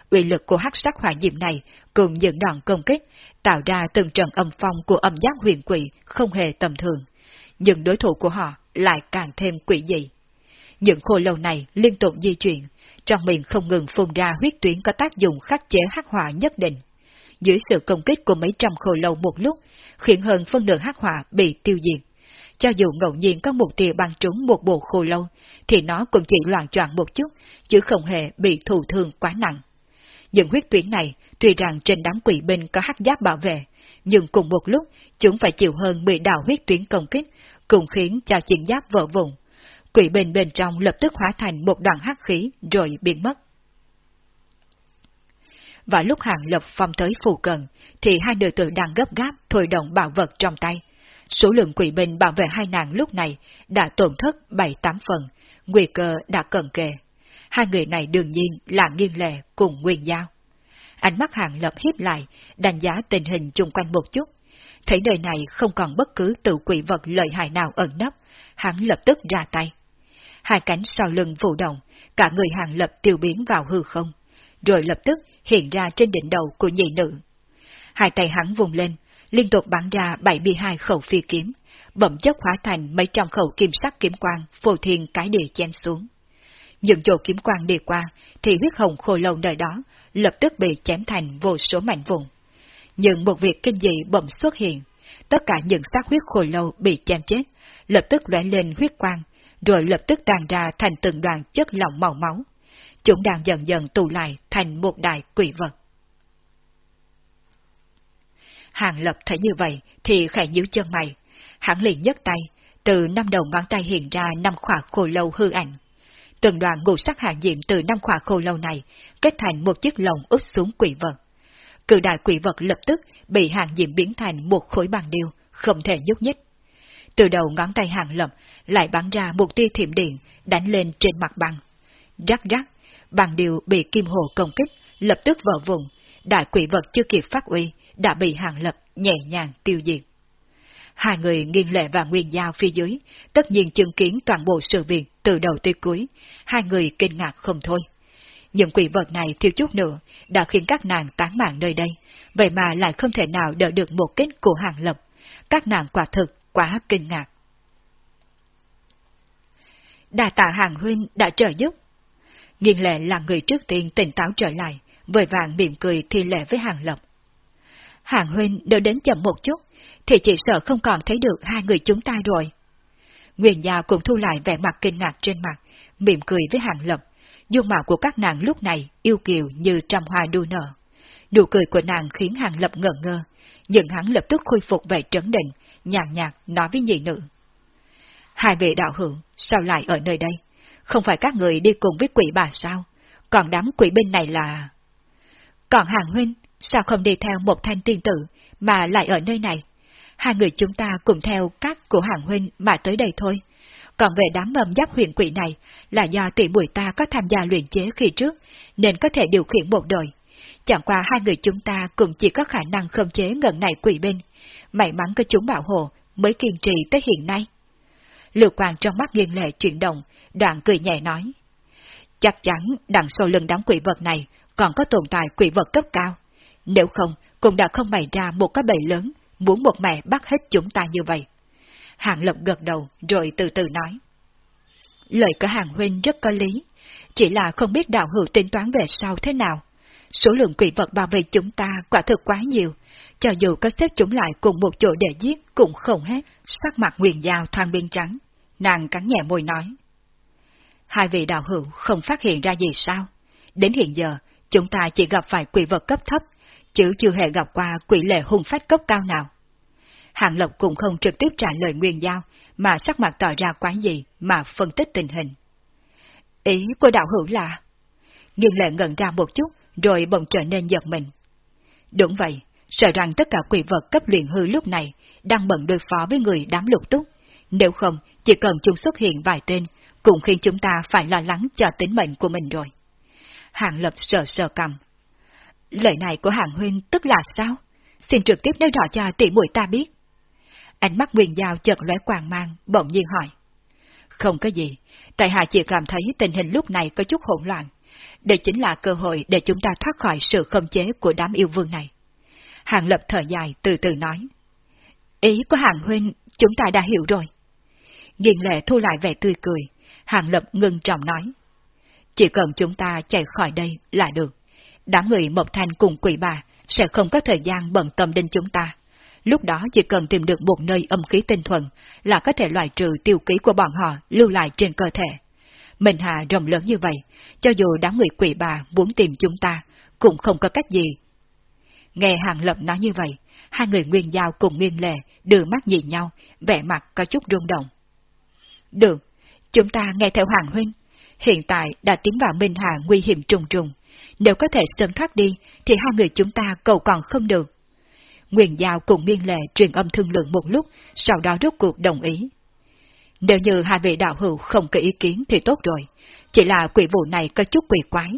Uy lực của hắc sắc hỏa diệm này cùng những đòn công kích, tạo ra từng trận âm phong của âm giác huyền quỷ không hề tầm thường. Nhưng đối thủ của họ lại càng thêm quỷ dị. Những khô lâu này liên tục di chuyển, trong miệng không ngừng phun ra huyết tuyến có tác dụng khắc chế hắc hỏa nhất định dưới sự công kích của mấy trăm khổ lâu một lúc, khiến hơn phân nửa hắc hỏa bị tiêu diệt. Cho dù ngẫu nhiên có một tia băng trúng một bộ khổ lâu, thì nó cũng chỉ loạn choạng một chút, chứ không hề bị thù thương quá nặng. Những huyết tuyến này, tuy rằng trên đám quỷ binh có hắc giáp bảo vệ, nhưng cùng một lúc, chúng phải chịu hơn 10 đạo huyết tuyến công kích, cùng khiến cho chiến giáp vỡ vụn. Quỷ binh bên trong lập tức hóa thành một đoàn hắc khí rồi biến mất và lúc hàng lập phong tới phù cận, thì hai nữ tử đang gấp gáp thôi động bảo vật trong tay. Số lượng quỷ binh bảo vệ hai nàng lúc này đã tổn thất bảy tám phần, nguy cơ đã cận kề. Hai người này đương nhiên là nghiêng lệ cùng nguyên giao. Ánh mắt hàng lập hiếp lại, đánh giá tình hình chung quanh một chút. Thấy nơi này không còn bất cứ tự quỷ vật lợi hại nào ẩn nấp, hắn lập tức ra tay. Hai cánh sau lưng vụ động, cả người hàng lập tiêu biến vào hư không, rồi lập tức hiện ra trên đỉnh đầu của nhị nữ. Hai tay hắn vùng lên, liên tục bắn ra 72 khẩu phi kiếm, bậm chất hóa thành mấy trăm khẩu kim sắc kiếm quang phù thiên cái địa chen xuống. Những chỗ kiếm quang đi qua, thì huyết hồng khô lâu nơi đó lập tức bị chém thành vô số mảnh vùng. Nhưng một việc kinh dị bỗng xuất hiện, tất cả những xác huyết khô lâu bị chém chết, lập tức lóe lên huyết quang, rồi lập tức tàn ra thành từng đoàn chất lỏng màu máu, chúng đang dần dần tụ lại thành một đại quỷ vật. Hàng lập thấy như vậy thì khẽ nhíu chân mày, hắn liền nhấc tay, từ năm đầu ngón tay hiện ra năm khỏa khô lâu hư ảnh. Từng đoàn ngũ sắc hạ diệm từ năm khỏa khô lâu này kết thành một chiếc lồng úp xuống quỷ vật. Cự đại quỷ vật lập tức bị hàng diệm biến thành một khối bằng điêu, không thể nhúc nhích. Từ đầu ngón tay hàng lập lại bắn ra một tia thiểm điện đánh lên trên mặt băng. Rắc rắc, bằng điều bị kim hồ công kích, lập tức vỡ vùng, đại quỷ vật chưa kịp phát uy, đã bị hàng lập nhẹ nhàng tiêu diệt. Hai người nghiêng lệ và nguyên giao phía dưới, tất nhiên chứng kiến toàn bộ sự việc từ đầu tới cuối, hai người kinh ngạc không thôi. Những quỷ vật này thiếu chút nữa đã khiến các nàng tán mạng nơi đây, vậy mà lại không thể nào đỡ được một kết của hàng lập. Các nàng quả thực quá kinh ngạc. Đà tạ hàng huynh đã trợ giúp. Nghiên lệ là người trước tiên tỉnh táo trở lại, vội vàng mỉm cười thi lệ với Hàng Lập. Hàng huynh đỡ đến chậm một chút, thì chỉ sợ không còn thấy được hai người chúng ta rồi. Nguyên gia cũng thu lại vẻ mặt kinh ngạc trên mặt, mỉm cười với Hàng Lập. dung mạo của các nàng lúc này yêu kiều như trăm hoa đua nở. Nụ cười của nàng khiến Hàng Lập ngẩn ngơ, nhưng hắn lập tức khôi phục vẻ trấn định, nhàn nhạt nói với nhị nữ. Hai vị đạo hữu, sao lại ở nơi đây? Không phải các người đi cùng với quỷ bà sao? Còn đám quỷ binh này là... Còn hàng huynh, sao không đi theo một thanh tiên tử, mà lại ở nơi này? Hai người chúng ta cùng theo các của hàng huynh mà tới đây thôi. Còn về đám mầm giáp huyền quỷ này là do tỷ muội ta có tham gia luyện chế khi trước, nên có thể điều khiển một đội. Chẳng qua hai người chúng ta cũng chỉ có khả năng khống chế ngần này quỷ binh. May mắn có chúng bảo hộ, mới kiên trì tới hiện nay. Lưu quan trong mắt nghiêng lệ chuyển động, đoạn cười nhẹ nói. Chắc chắn đằng sau lưng đám quỷ vật này còn có tồn tại quỷ vật cấp cao. Nếu không, cũng đã không bày ra một cái bầy lớn, muốn một mẹ bắt hết chúng ta như vậy. Hàng Lập gật đầu rồi từ từ nói. Lời của Hàng Huynh rất có lý, chỉ là không biết đạo hữu tính toán về sau thế nào. Số lượng quỷ vật bảo vệ chúng ta quả thực quá nhiều, cho dù có xếp chúng lại cùng một chỗ để giết cũng không hết, sắc mặt nguyền dao thoang biên trắng. Nàng cắn nhẹ môi nói. Hai vị đạo hữu không phát hiện ra gì sao? Đến hiện giờ, chúng ta chỉ gặp phải quỷ vật cấp thấp, chứ chưa hề gặp qua quỷ lệ hung phách cấp cao nào. Hàng Lộc cũng không trực tiếp trả lời nguyên giao, mà sắc mặt tỏ ra quái gì mà phân tích tình hình. Ý của đạo hữu là... Nghiên lệ ngẩn ra một chút, rồi bỗng trở nên giật mình. Đúng vậy, sợ rằng tất cả quỷ vật cấp luyện hư lúc này đang bận đối phó với người đám lục túc. Nếu không, chỉ cần chúng xuất hiện vài tên, cũng khiến chúng ta phải lo lắng cho tính mệnh của mình rồi. Hàng lập sờ sờ cầm. Lời này của hàng huynh tức là sao? Xin trực tiếp nói rõ cho tỷ muội ta biết. Ánh mắt Nguyên Giao chợt lóe quang mang, bỗng nhiên hỏi. Không có gì, tại hạ chỉ cảm thấy tình hình lúc này có chút hỗn loạn. Đây chính là cơ hội để chúng ta thoát khỏi sự khống chế của đám yêu vương này. Hàng lập thở dài từ từ nói. Ý của hàng huynh, chúng ta đã hiểu rồi. Nghiền lệ thu lại vẻ tươi cười, hàng lập ngưng trọng nói. Chỉ cần chúng ta chạy khỏi đây là được. Đám người Mộc Thanh cùng quỷ bà sẽ không có thời gian bận tâm đến chúng ta. Lúc đó chỉ cần tìm được một nơi âm khí tinh thuần là có thể loại trừ tiêu ký của bọn họ lưu lại trên cơ thể. Mình hà rộng lớn như vậy, cho dù đám người quỷ bà muốn tìm chúng ta, cũng không có cách gì. Nghe Hàng Lập nói như vậy, hai người nguyên giao cùng nghiêng lệ, đưa mắt nhìn nhau, vẻ mặt có chút rung động. Được, chúng ta nghe theo hoàng Huynh. Hiện tại đã tiến vào Minh Hà nguy hiểm trùng trùng. Nếu có thể sớm thoát đi, thì hai người chúng ta cầu còn không được. Nguyên Giao cùng Miên Lệ truyền âm thương lượng một lúc, sau đó rút cuộc đồng ý. Nếu như hai vị đạo hữu không có ý kiến thì tốt rồi, chỉ là quỷ vụ này có chút quỷ quái.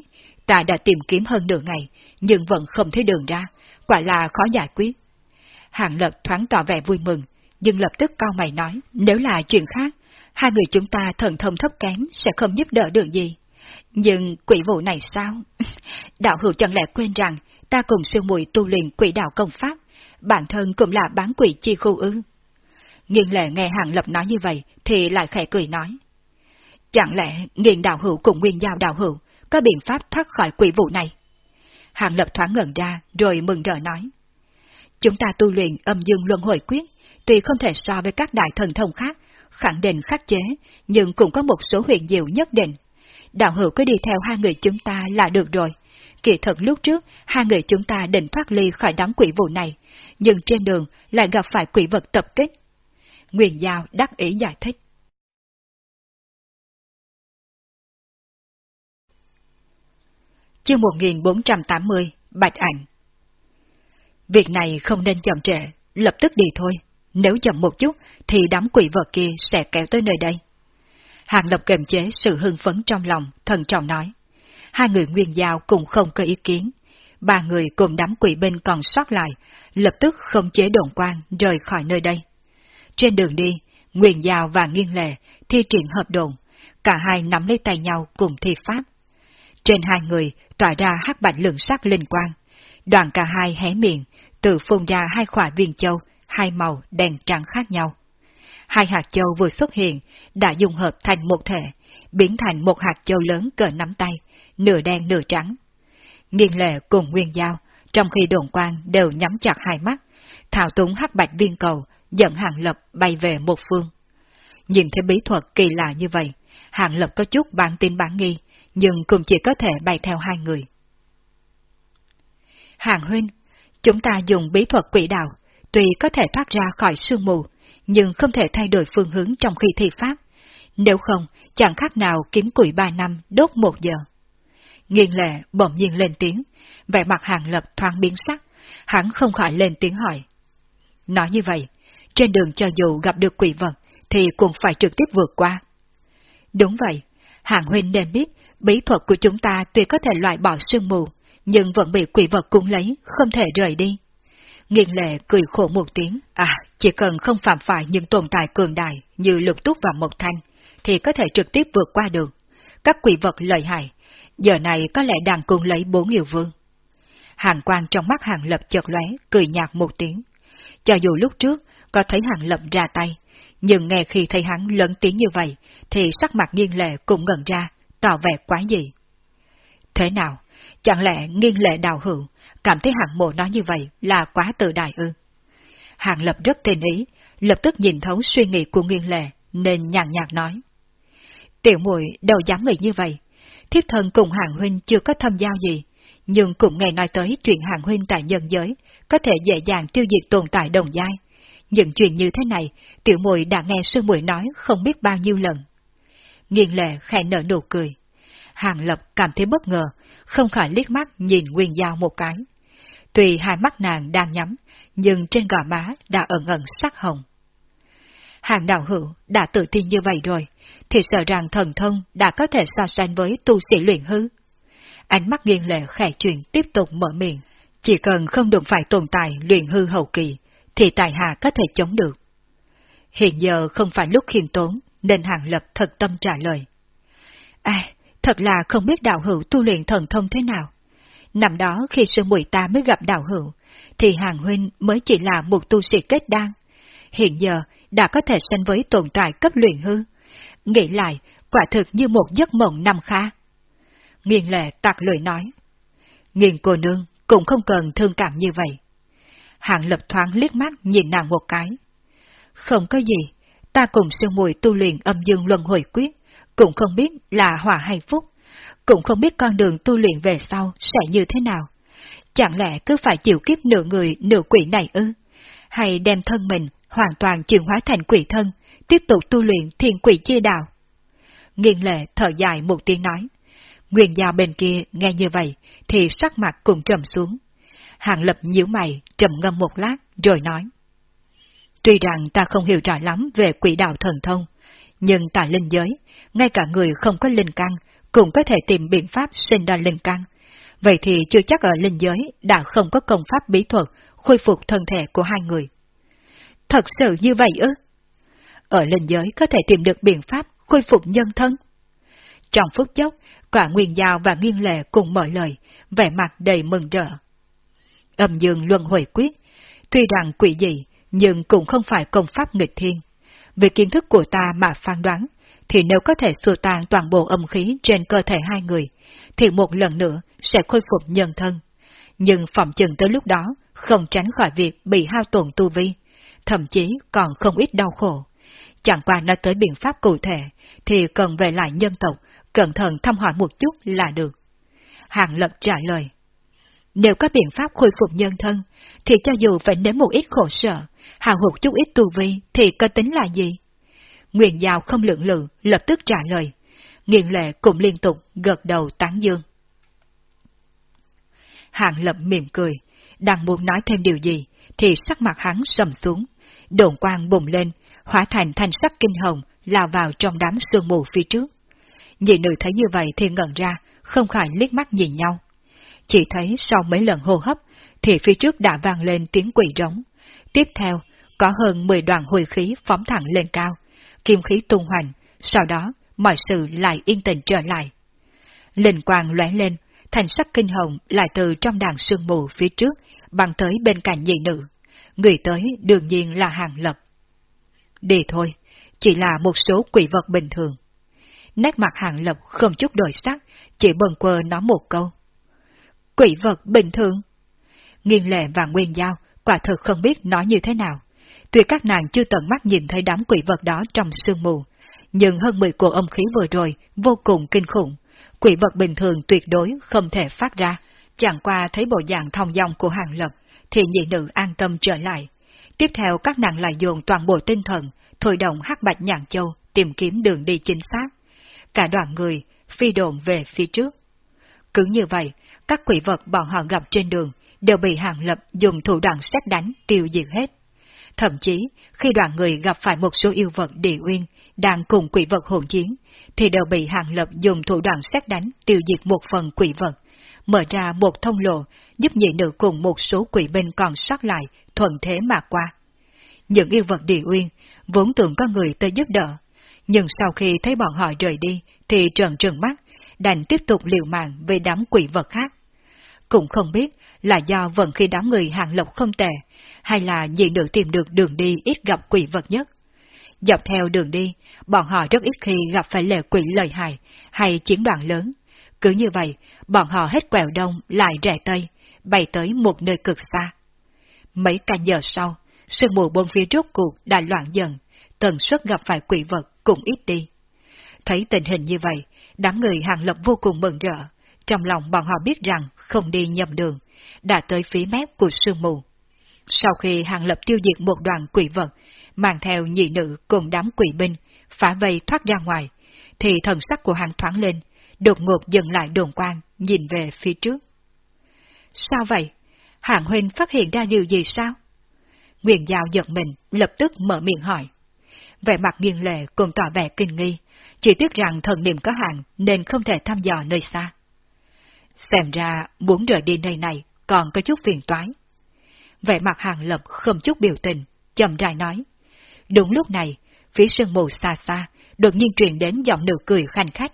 Ta đã tìm kiếm hơn nửa ngày, nhưng vẫn không thấy đường ra, quả là khó giải quyết. Hàng Lập thoáng tỏ vẻ vui mừng, nhưng lập tức cao mày nói, nếu là chuyện khác, hai người chúng ta thần thông thấp kém sẽ không giúp đỡ được gì. Nhưng quỷ vụ này sao? Đạo hữu chẳng lẽ quên rằng ta cùng sư muội tu luyện quỷ đạo công pháp, bản thân cũng là bán quỷ chi khu ư. Nghiên lệ nghe Hàng Lập nói như vậy, thì lại khẽ cười nói. Chẳng lẽ nghiền đạo hữu cùng nguyên giao đạo hữu có biện pháp thoát khỏi quỷ vụ này? Hàng Lập thoáng ngẩn ra, rồi mừng rỡ nói. Chúng ta tu luyện âm dương luân hồi quyết, tuy không thể so với các đại thần thông khác, khẳng định khắc chế, nhưng cũng có một số huyền diệu nhất định. Đạo hữu cứ đi theo hai người chúng ta là được rồi. Kỳ thật lúc trước, hai người chúng ta định thoát ly khỏi đám quỷ vụ này, nhưng trên đường lại gặp phải quỷ vật tập kích. Nguyên Giao đắc ý giải thích. Chương 1480, Bạch Ảnh Việc này không nên chậm trễ, lập tức đi thôi. Nếu chậm một chút, thì đám quỷ vật kia sẽ kéo tới nơi đây. Hàng Lập kiềm chế sự hưng phấn trong lòng, thần trọng nói. Hai người nguyên giao cùng không có ý kiến. Ba người cùng đám quỷ binh còn sót lại, lập tức không chế đồn quan rời khỏi nơi đây. Trên đường đi, Nguyên Giao và Nghiên Lệ thi triển hợp đồn, cả hai nắm lấy tay nhau cùng thi pháp. Trên hai người tỏa ra hắc bạch lượng sắc linh quang, đoàn cả hai hé miệng, tự phun ra hai khỏa viên châu, hai màu đen trắng khác nhau. Hai hạt châu vừa xuất hiện, đã dung hợp thành một thể, biến thành một hạt châu lớn cỡ nắm tay, nửa đen nửa trắng. Nghiên lệ cùng nguyên giao, trong khi đồn quan đều nhắm chặt hai mắt, thảo túng hắc bạch viên cầu, dẫn hàng lập bay về một phương. Nhìn thấy bí thuật kỳ lạ như vậy, hàng lập có chút bán tin bán nghi, nhưng cũng chỉ có thể bay theo hai người. Hàng huynh, chúng ta dùng bí thuật quỷ đạo, tuy có thể thoát ra khỏi sương mù, nhưng không thể thay đổi phương hướng trong khi thi pháp. Nếu không, chẳng khác nào kiếm quỷ ba năm đốt một giờ. Nghiên lệ bỗng nhiên lên tiếng, vẻ mặt hàng lập thoáng biến sắc, hắn không khỏi lên tiếng hỏi. Nói như vậy, trên đường cho dù gặp được quỷ vật, thì cũng phải trực tiếp vượt qua. Đúng vậy, hàng huynh nên biết, bí thuật của chúng ta tuy có thể loại bỏ sương mù, nhưng vẫn bị quỷ vật cuốn lấy, không thể rời đi. Nghiên lệ cười khổ một tiếng, à, chỉ cần không phạm phải những tồn tại cường đại như lục túc và mộc thanh, thì có thể trực tiếp vượt qua được. Các quỷ vật lợi hại, giờ này có lẽ đang cùng lấy bốn hiệu vương. Hàng Quang trong mắt hàng lập chợt lóe, cười nhạt một tiếng. Cho dù lúc trước có thấy hàng lập ra tay, nhưng nghe khi thấy hắn lớn tiếng như vậy, thì sắc mặt nghiêng lệ cũng ngẩn ra, tỏ vẻ quá gì. Thế nào? Chẳng lẽ nghiêng lệ đào hữu, cảm thấy hạng mộ nói như vậy là quá tự đại ư? Hạng lập rất tên ý, lập tức nhìn thấu suy nghĩ của nghiêng lệ, nên nhàn nhạt nói. Tiểu muội đâu dám nghĩ như vậy. Thiếp thân cùng hạng huynh chưa có thâm giao gì, nhưng cũng nghe nói tới chuyện hạng huynh tại nhân giới, có thể dễ dàng tiêu diệt tồn tại đồng giai. Những chuyện như thế này, tiểu muội đã nghe sư muội nói không biết bao nhiêu lần. Nghiền lệ khẽ nở nụ cười. Hàng Lập cảm thấy bất ngờ, không khỏi liếc mắt nhìn Nguyên Giao một cái. Tùy hai mắt nàng đang nhắm, nhưng trên gò má đã ẩn ẩn sắc hồng. Hàng đạo hữu đã tự tin như vậy rồi, thì sợ rằng thần thông đã có thể so sánh với tu sĩ luyện hư. Ánh mắt nghiêng lệ khẽ chuyện tiếp tục mở miệng, chỉ cần không đụng phải tồn tại luyện hư hậu kỳ, thì tài hạ có thể chống được. Hiện giờ không phải lúc khiêm tốn, nên Hàng Lập thật tâm trả lời. À, thật là không biết đạo hữu tu luyện thần thông thế nào. Năm đó khi sư muội ta mới gặp đạo hữu, thì Hàng Huynh mới chỉ là một tu sĩ kết đan. Hiện giờ đã có thể sanh với tồn tại cấp luyện hư. Nghĩ lại, quả thực như một giấc mộng năm khá. Nghiền lệ tạc lời nói. Nghiền cô nương cũng không cần thương cảm như vậy. Hạng lập thoáng liếc mắt nhìn nàng một cái. Không có gì, ta cùng sư muội tu luyện âm dương luân hồi quyết, cũng không biết là hòa hay phúc, cũng không biết con đường tu luyện về sau sẽ như thế nào. Chẳng lẽ cứ phải chịu kiếp nửa người nửa quỷ này ư? Hay đem thân mình hoàn toàn chuyển hóa thành quỷ thân, tiếp tục tu luyện thiên quỷ chia đạo? Nghiên lệ thở dài một tiếng nói. Nguyên gia bên kia nghe như vậy, thì sắc mặt cũng trầm xuống. Hàng lập nhíu mày, trầm ngâm một lát, rồi nói. Tuy rằng ta không hiểu rõ lắm về quỷ đạo thần thông, nhưng tại linh giới, ngay cả người không có linh căn cũng có thể tìm biện pháp sinh ra linh căn. Vậy thì chưa chắc ở linh giới đã không có công pháp bí thuật khôi phục thân thể của hai người. Thật sự như vậy ư? Ở linh giới có thể tìm được biện pháp khôi phục nhân thân. Trong phút chốc, quả Nguyên Giao và Nghiên Lệ cùng mở lời, vẻ mặt đầy mừng rỡ. Âm dương luân hồi quyết, tuy rằng quỷ dị, nhưng cũng không phải công pháp nghịch thiên. Về kiến thức của ta mà phán đoán, thì nếu có thể xua tan toàn bộ âm khí trên cơ thể hai người, thì một lần nữa sẽ khôi phục nhân thân. Nhưng phòng chừng tới lúc đó, không tránh khỏi việc bị hao tổn tu vi, thậm chí còn không ít đau khổ. Chẳng qua nói tới biện pháp cụ thể, thì cần về lại nhân tộc, cẩn thận thăm hỏi một chút là được. Hàng Lập trả lời. Nếu có biện pháp khôi phục nhân thân, thì cho dù phải nếm một ít khổ sở, hào hụt chút ít tu vi, thì có tính là gì? Nguyện Giao không lượng lự, lập tức trả lời. Nghiện lệ cũng liên tục gật đầu tán dương. Hàng lập mỉm cười, đang muốn nói thêm điều gì, thì sắc mặt hắn sầm xuống. Đồn quang bùng lên, hóa thành thanh sắc kinh hồng, lao vào trong đám sương mù phía trước. Nhị nữ thấy như vậy thì ngẩn ra, không khỏi liếc mắt nhìn nhau. Chỉ thấy sau mấy lần hô hấp, thì phía trước đã vang lên tiếng quỷ rống. Tiếp theo, có hơn 10 đoàn hồi khí phóng thẳng lên cao, kim khí tung hoành, sau đó mọi sự lại yên tĩnh trở lại. Linh quang lóe lên, thành sắc kinh hồng lại từ trong đàn sương mù phía trước, băng tới bên cạnh nhị nữ. Người tới đương nhiên là hàng lập. Đi thôi, chỉ là một số quỷ vật bình thường. Nét mặt hàng lập không chút đổi sắc, chỉ bần quơ nói một câu. Quỷ vật bình thường. Nghiên lệ và nguyên giao quả thực không biết nói như thế nào. Tuy các nàng chưa tận mắt nhìn thấy đám quỷ vật đó trong sương mù, nhưng hơn 10 cuộc âm khí vừa rồi vô cùng kinh khủng. Quỷ vật bình thường tuyệt đối không thể phát ra. Chẳng qua thấy bộ dạng thông dong của hàng lập, thì nhị nữ an tâm trở lại. Tiếp theo các nàng lại dồn toàn bộ tinh thần, thôi động hắc bạch nhạn châu, tìm kiếm đường đi chính xác. Cả đoàn người phi đồn về phía trước. Cứ như vậy, các quỷ vật bọn họ gặp trên đường đều bị hàng lập dùng thủ đoạn xét đánh tiêu diệt hết. Thậm chí, khi đoàn người gặp phải một số yêu vật địa uyên đang cùng quỷ vật hỗn chiến, thì đều bị hàng lập dùng thủ đoạn xét đánh tiêu diệt một phần quỷ vật, mở ra một thông lộ giúp nhị nữ cùng một số quỷ binh còn sót lại thuận thế mà qua. Những yêu vật địa uyên vốn tưởng có người tới giúp đỡ, nhưng sau khi thấy bọn họ rời đi thì trợn trừng mắt, đành tiếp tục liều mạng với đám quỷ vật khác. Cũng không biết là do vận khi đám người hàng lộc không tệ, hay là nhị nữ tìm được đường đi ít gặp quỷ vật nhất. Dọc theo đường đi, bọn họ rất ít khi gặp phải lệ quỷ lợi hại hay chiến đoàn lớn. Cứ như vậy, bọn họ hết quẹo đông lại rẽ tây, bay tới một nơi cực xa. Mấy canh giờ sau, sương mù bốn phía rốt cuộc đã loạn dần, tần suất gặp phải quỷ vật cũng ít đi. Thấy tình hình như vậy, đám người hàng lập vô cùng mừng rỡ, trong lòng bọn họ biết rằng không đi nhầm đường, đã tới phía mép của sương mù. Sau khi hàng lập tiêu diệt một đoàn quỷ vật, mang theo nhị nữ cùng đám quỷ binh, phá vây thoát ra ngoài, thì thần sắc của hàng thoáng lên, đột ngột dừng lại đồn quang, nhìn về phía trước. Sao vậy? Hạng huynh phát hiện ra điều gì sao? Nguyện Giao giật mình, lập tức mở miệng hỏi. Vẻ mặt nghiêng lệ cùng tỏ vẻ kinh nghi, chỉ tiếc rằng thần niệm có hạn nên không thể thăm dò nơi xa. Xem ra muốn rời đi nơi này còn có chút phiền toái. Vẻ mặt hàng lập không chút biểu tình, chậm rãi nói. Đúng lúc này, phía sương mù xa xa, đột nhiên truyền đến giọng nụ cười khanh khách,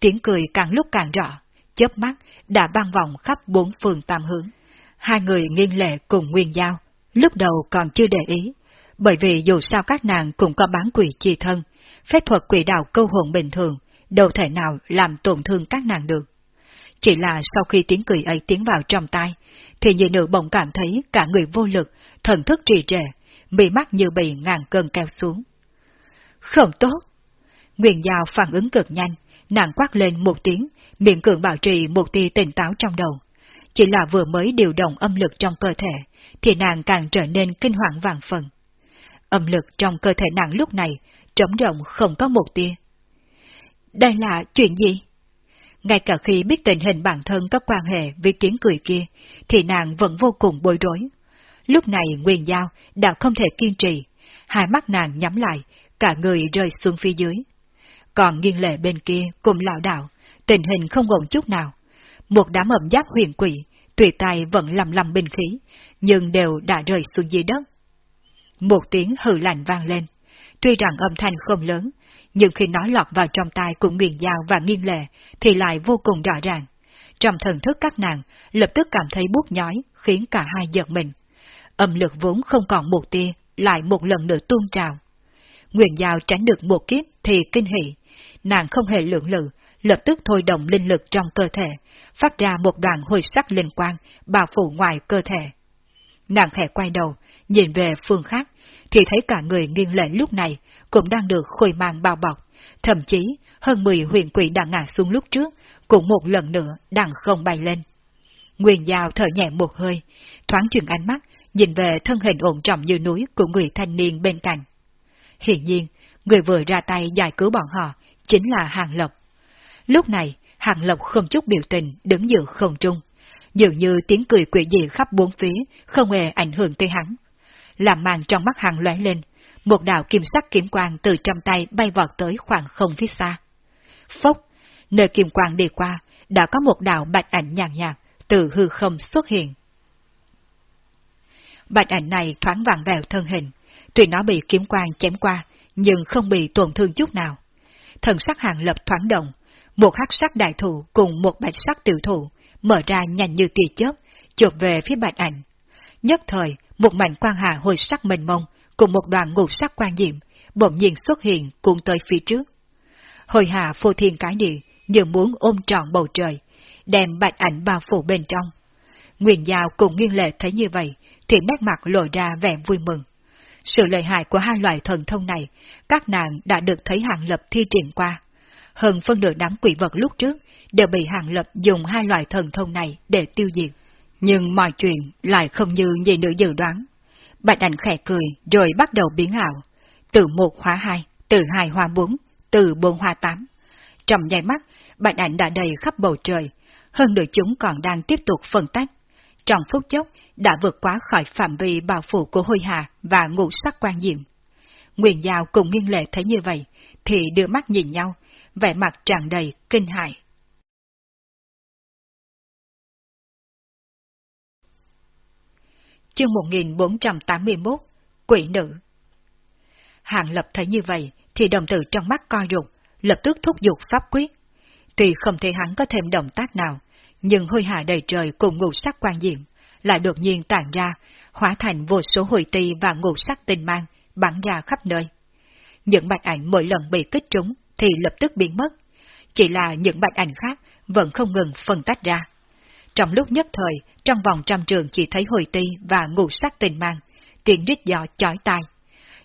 tiếng cười càng lúc càng rõ, chớp mắt đã băng vòng khắp bốn phường tam hướng. Hai người nghiêng lệ cùng nguyên giao, lúc đầu còn chưa để ý, bởi vì dù sao các nàng cũng có bán quỷ chi thân, phép thuật quỷ đạo câu hồn bình thường, đâu thể nào làm tổn thương các nàng được. Chỉ là sau khi tiếng cười ấy tiến vào trong tai, thì nhị nữ bỗng cảm thấy cả người vô lực, thần thức trì trệ, bị mắt như bị ngàn cơn keo xuống. Không tốt! Nguyên Giao phản ứng cực nhanh, nàng quát lên một tiếng, miệng cường bảo trì một tia tỉnh táo trong đầu. Chỉ là vừa mới điều động âm lực trong cơ thể, thì nàng càng trở nên kinh hoàng vàng phần. Âm lực trong cơ thể nàng lúc này, trống rộng không có một tia. Đây là chuyện gì? Ngay cả khi biết tình hình bản thân có quan hệ với tiếng cười kia, thì nàng vẫn vô cùng bối rối. Lúc này Nguyên Giao đã không thể kiên trì, hai mắt nàng nhắm lại, cả người rơi xuống phía dưới. Còn nghiêng lệ bên kia cùng lão đạo, tình hình không ổn chút nào. Một đám ẩm giáp huyền quỷ, tùy tay vẫn lầm lầm binh khí, nhưng đều đã rơi xuống dưới đất. Một tiếng hừ lạnh vang lên. Tuy rằng âm thanh không lớn, nhưng khi nói lọt vào trong tai của nghiền dao và nghiêng lệ, thì lại vô cùng rõ ràng. Trong thần thức các nàng, lập tức cảm thấy buốt nhói, khiến cả hai giật mình. Âm lực vốn không còn một tia, lại một lần nữa tuôn trào. Nguyện Giao tránh được một kiếp thì kinh hỉ, nàng không hề lượng lự, lập tức thôi động linh lực trong cơ thể, phát ra một đoàn hồi sắc linh quang, bao phủ ngoài cơ thể. Nàng khẽ quay đầu, nhìn về phương khác, thì thấy cả người nghiêng lệ lúc này cũng đang được khôi mang bao bọc, thậm chí hơn 10 huyền quỷ đã ngã xuống lúc trước, cũng một lần nữa đang không bay lên. Nguyên Giao thở nhẹ một hơi, thoáng chuyển ánh mắt, nhìn về thân hình ổn trọng như núi của người thanh niên bên cạnh. Hiển nhiên, người vừa ra tay giải cứu bọn họ chính là Hàng Lộc. Lúc này, Hàng Lộc không chút biểu tình đứng giữa không trung, dường như tiếng cười quỷ dị khắp bốn phía, không hề ảnh hưởng tới hắn. Làm màn trong mắt Hàng lóe lên, một đạo kim sắc kiếm quang từ trong tay bay vọt tới khoảng không phía xa. Phốc, nơi kim quang đi qua, đã có một đạo bạch ảnh nhàn nhạt, từ hư không xuất hiện. Bạch ảnh này thoáng vàng vẹo thân hình, tuy nó bị kiếm quang chém qua, nhưng không bị tổn thương chút nào. Thần sắc hàng lập thoáng động, một hắc sắc đại thủ cùng một bạch sắc tiểu thủ mở ra nhanh như tia chớp, chụp về phía bạch ảnh. Nhất thời, một mảnh quang hà hồi sắc mênh mông, cùng một đoàn ngục sắc quan diệm, bỗng nhiên xuất hiện cùng tới phía trước. Hồi hạ phô thiên cái địa, như muốn ôm trọn bầu trời, đem bạch ảnh bao phủ bên trong. Nguyên Giao cùng nghiêng lệ thấy như vậy, thì nét mặt lộ ra vẻ vui mừng. Sự lợi hại của hai loại thần thông này, các nàng đã được thấy hàng lập thi triển qua. Hơn phân nửa đám quỷ vật lúc trước đều bị hàng lập dùng hai loại thần thông này để tiêu diệt. Nhưng mọi chuyện lại không như nhị nữ dự đoán. Bạch ảnh khẽ cười rồi bắt đầu biến ảo. Từ một hóa hai, từ hai hóa bốn, từ bốn hóa tám. Trong nháy mắt, bạch ảnh đã đầy khắp bầu trời, hơn nữa chúng còn đang tiếp tục phân tách. Trong phút chốc, đã vượt quá khỏi phạm vi bao phủ của hôi hà và ngũ sắc quan diệm. Nguyên Giao cùng nghiêng lệ thấy như vậy, thì đưa mắt nhìn nhau, vẻ mặt tràn đầy kinh hại. Chương 1481, Quỷ Nữ. Hàng Lập thấy như vậy, thì đồng tử trong mắt coi rụt, lập tức thúc giục pháp quyết. Tuy không thể hắn có thêm động tác nào, nhưng hôi hà đầy trời cùng ngũ sắc quan diệm, lại đột nhiên tản ra, hóa thành vô số hồi ti và ngũ sắc tinh mang, bắn ra khắp nơi. Những bạch ảnh mỗi lần bị kích trúng thì lập tức biến mất, chỉ là những bạch ảnh khác vẫn không ngừng phân tách ra. Trong lúc nhất thời, trong vòng trăm trường chỉ thấy hồi ti và ngũ sắc tình mang, tiếng rít gió chói tai.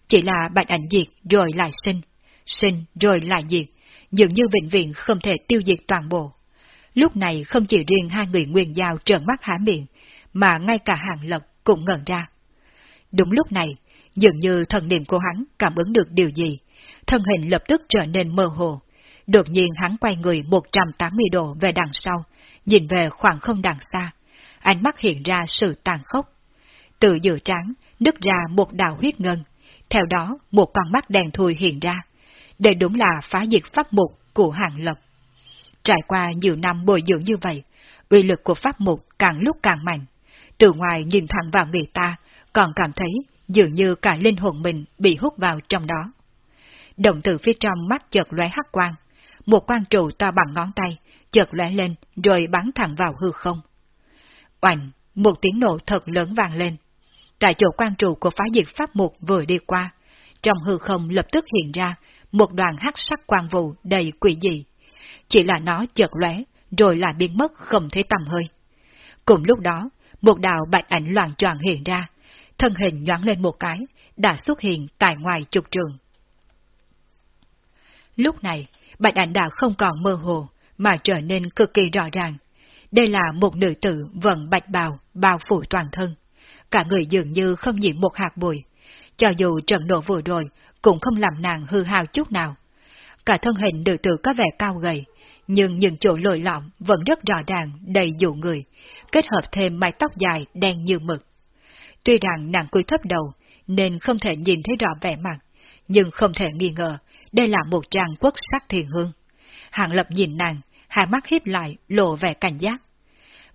Chỉ là bạch ảnh diệt rồi lại sinh, sinh rồi lại diệt, dường như vĩnh viễn không thể tiêu diệt toàn bộ. Lúc này không chỉ riêng hai người nguyên giao trợn mắt há miệng, mà ngay cả hàng lộc cũng ngẩn ra. Đúng lúc này, dường như thần niệm của hắn cảm ứng được điều gì, thân hình lập tức trở nên mơ hồ. Đột nhiên hắn quay người 180 độ về đằng sau, nhìn về khoảng không đằng xa, ánh mắt hiện ra sự tàn khốc. Từ giữa trắng, nứt ra một đạo huyết ngân, theo đó một con mắt đèn thui hiện ra. Đây đúng là phá diệt pháp mục của hàng lập. Trải qua nhiều năm bồi dưỡng như vậy, uy lực của pháp mục càng lúc càng mạnh. Từ ngoài nhìn thẳng vào người ta, còn cảm thấy dường như cả linh hồn mình bị hút vào trong đó. Động từ phía trong mắt chợt lóe hắc quang, một quan trụ to bằng ngón tay, chợt lóe lên rồi bắn thẳng vào hư không. Oành, một tiếng nổ thật lớn vang lên. Tại chỗ quan trụ của phá diệt pháp mục vừa đi qua, trong hư không lập tức hiện ra một đoàn hắc sắc quang vụ đầy quỷ dị. Chỉ là nó chợt lóe, rồi lại biến mất không thấy tầm hơi. Cùng lúc đó, một đạo bạch ảnh loạn choạng hiện ra, thân hình nhoáng lên một cái, đã xuất hiện tại ngoài trục trường. Lúc này, bạch ảnh đã không còn mơ hồ, mà trở nên cực kỳ rõ ràng. Đây là một nữ tử vận bạch bào, bao phủ toàn thân. Cả người dường như không nhiễm một hạt bụi. Cho dù trận nổ vừa rồi, cũng không làm nàng hư hao chút nào. Cả thân hình nữ tử có vẻ cao gầy, nhưng những chỗ lồi lõm vẫn rất rõ ràng, đầy dụ người, kết hợp thêm mái tóc dài đen như mực. Tuy rằng nàng cúi thấp đầu, nên không thể nhìn thấy rõ vẻ mặt, nhưng không thể nghi ngờ, đây là một trang quốc sắc thiền hương. Hạng lập nhìn nàng, hai mắt hiếp lại, lộ vẻ cảnh giác.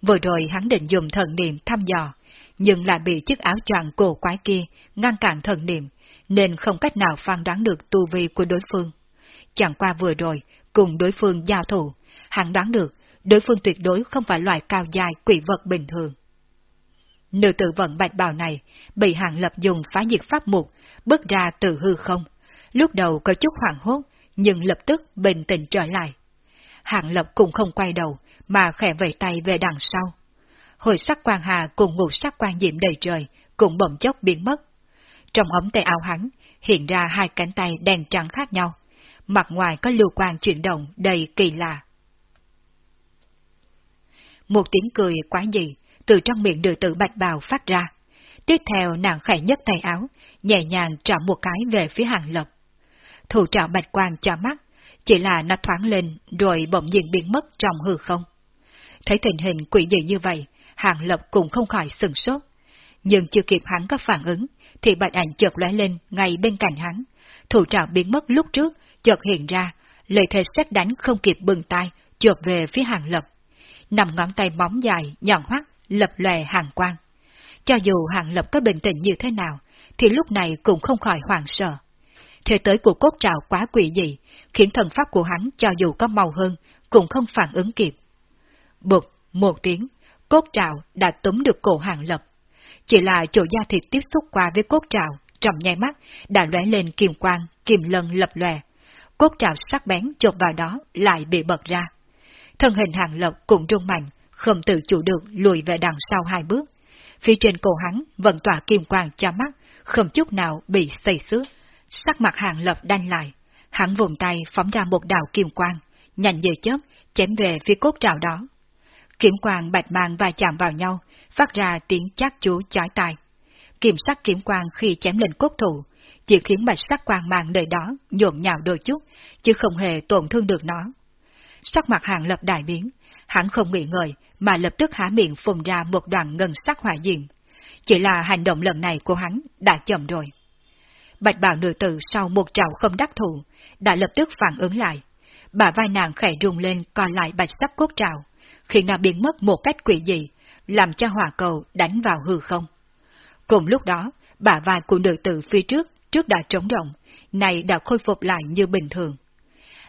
Vừa rồi hắn định dùng thần niệm thăm dò, nhưng lại bị chiếc áo choàng cổ quái kia ngăn cản thần niệm, nên không cách nào phán đoán được tu vi của đối phương. Chẳng qua vừa rồi, cùng đối phương giao thủ, hắn đoán được đối phương tuyệt đối không phải loại cao dài quỷ vật bình thường. Nữ tử vận bạch bào này bị hàng lập dùng phá diệt pháp mục, bước ra từ hư không. Lúc đầu có chút hoảng hốt, nhưng lập tức bình tĩnh trở lại. hạng lập cũng không quay đầu, mà khẽ vẫy tay về đằng sau. Hồi sắc quan hà cùng ngũ sắc quan diệm đầy trời, cũng bỗng chốc biến mất. Trong ống tay áo hắn, hiện ra hai cánh tay đen trắng khác nhau. Mặt ngoài có lưu quang chuyển động đầy kỳ lạ. Một tiếng cười quá dị, từ trong miệng nữ tử bạch bào phát ra. Tiếp theo nàng khẽ nhấc tay áo, nhẹ nhàng chạm một cái về phía hàng lập. Thủ trạo bạch quang cho mắt, chỉ là nó thoáng lên rồi bỗng nhiên biến mất trong hư không. Thấy tình hình quỷ dị như vậy, hàng lập cũng không khỏi sừng sốt. Nhưng chưa kịp hắn có phản ứng, thì bạch ảnh chợt lóe lên ngay bên cạnh hắn. Thủ trảo biến mất lúc trước, chợt hiện ra, lời thề xét đánh không kịp bừng tay, chợt về phía hàng lập. Nằm ngón tay móng dài, nhọn hoắt, lập lòe hàng quang. Cho dù hàng lập có bình tĩnh như thế nào, thì lúc này cũng không khỏi hoảng sợ. Thế tới của cốt trào quá quỷ dị, khiến thần pháp của hắn cho dù có màu hơn, cũng không phản ứng kịp. Bụt, một tiếng, cốt trào đã túm được cổ hàng lập. Chỉ là chỗ da thịt tiếp xúc qua với cốt trào, trong nháy mắt, đã lóe lên kiềm quang, kiềm lân lập lòe. Cốt trào sắc bén chộp vào đó, lại bị bật ra. Thân hình hàng lập cũng rung mạnh, không tự chủ được lùi về đằng sau hai bước. Phía trên cổ hắn vẫn tỏa kim quang cho mắt, không chút nào bị xây xước. Sắc mặt hàng lập đanh lại, hắn vùng tay phóng ra một đạo kiềm quang, nhanh như chớp, chém về phía cốt trào đó. Kiếm quang bạch mang và chạm vào nhau, phát ra tiếng chát chú chói tai. Kiểm sắc kiếm quang khi chém lên cốt thủ, chỉ khiến bạch sắc quang mang nơi đó nhộn nhào đôi chút, chứ không hề tổn thương được nó. Sắc mặt hàng lập đại biến, hắn không nghĩ ngợi mà lập tức há miệng phùng ra một đoàn ngân sắc hỏa diệm. Chỉ là hành động lần này của hắn đã chậm rồi. Bạch bào nữ tử sau một chảo không đắc thủ, đã lập tức phản ứng lại. Bà vai nàng khẽ rung lên còn lại bạch sắc cốt trào, khiến nó biến mất một cách quỷ dị, làm cho hỏa cầu đánh vào hư không. Cùng lúc đó, bả vai của nữ tử phía trước, trước đã trống rộng, này đã khôi phục lại như bình thường.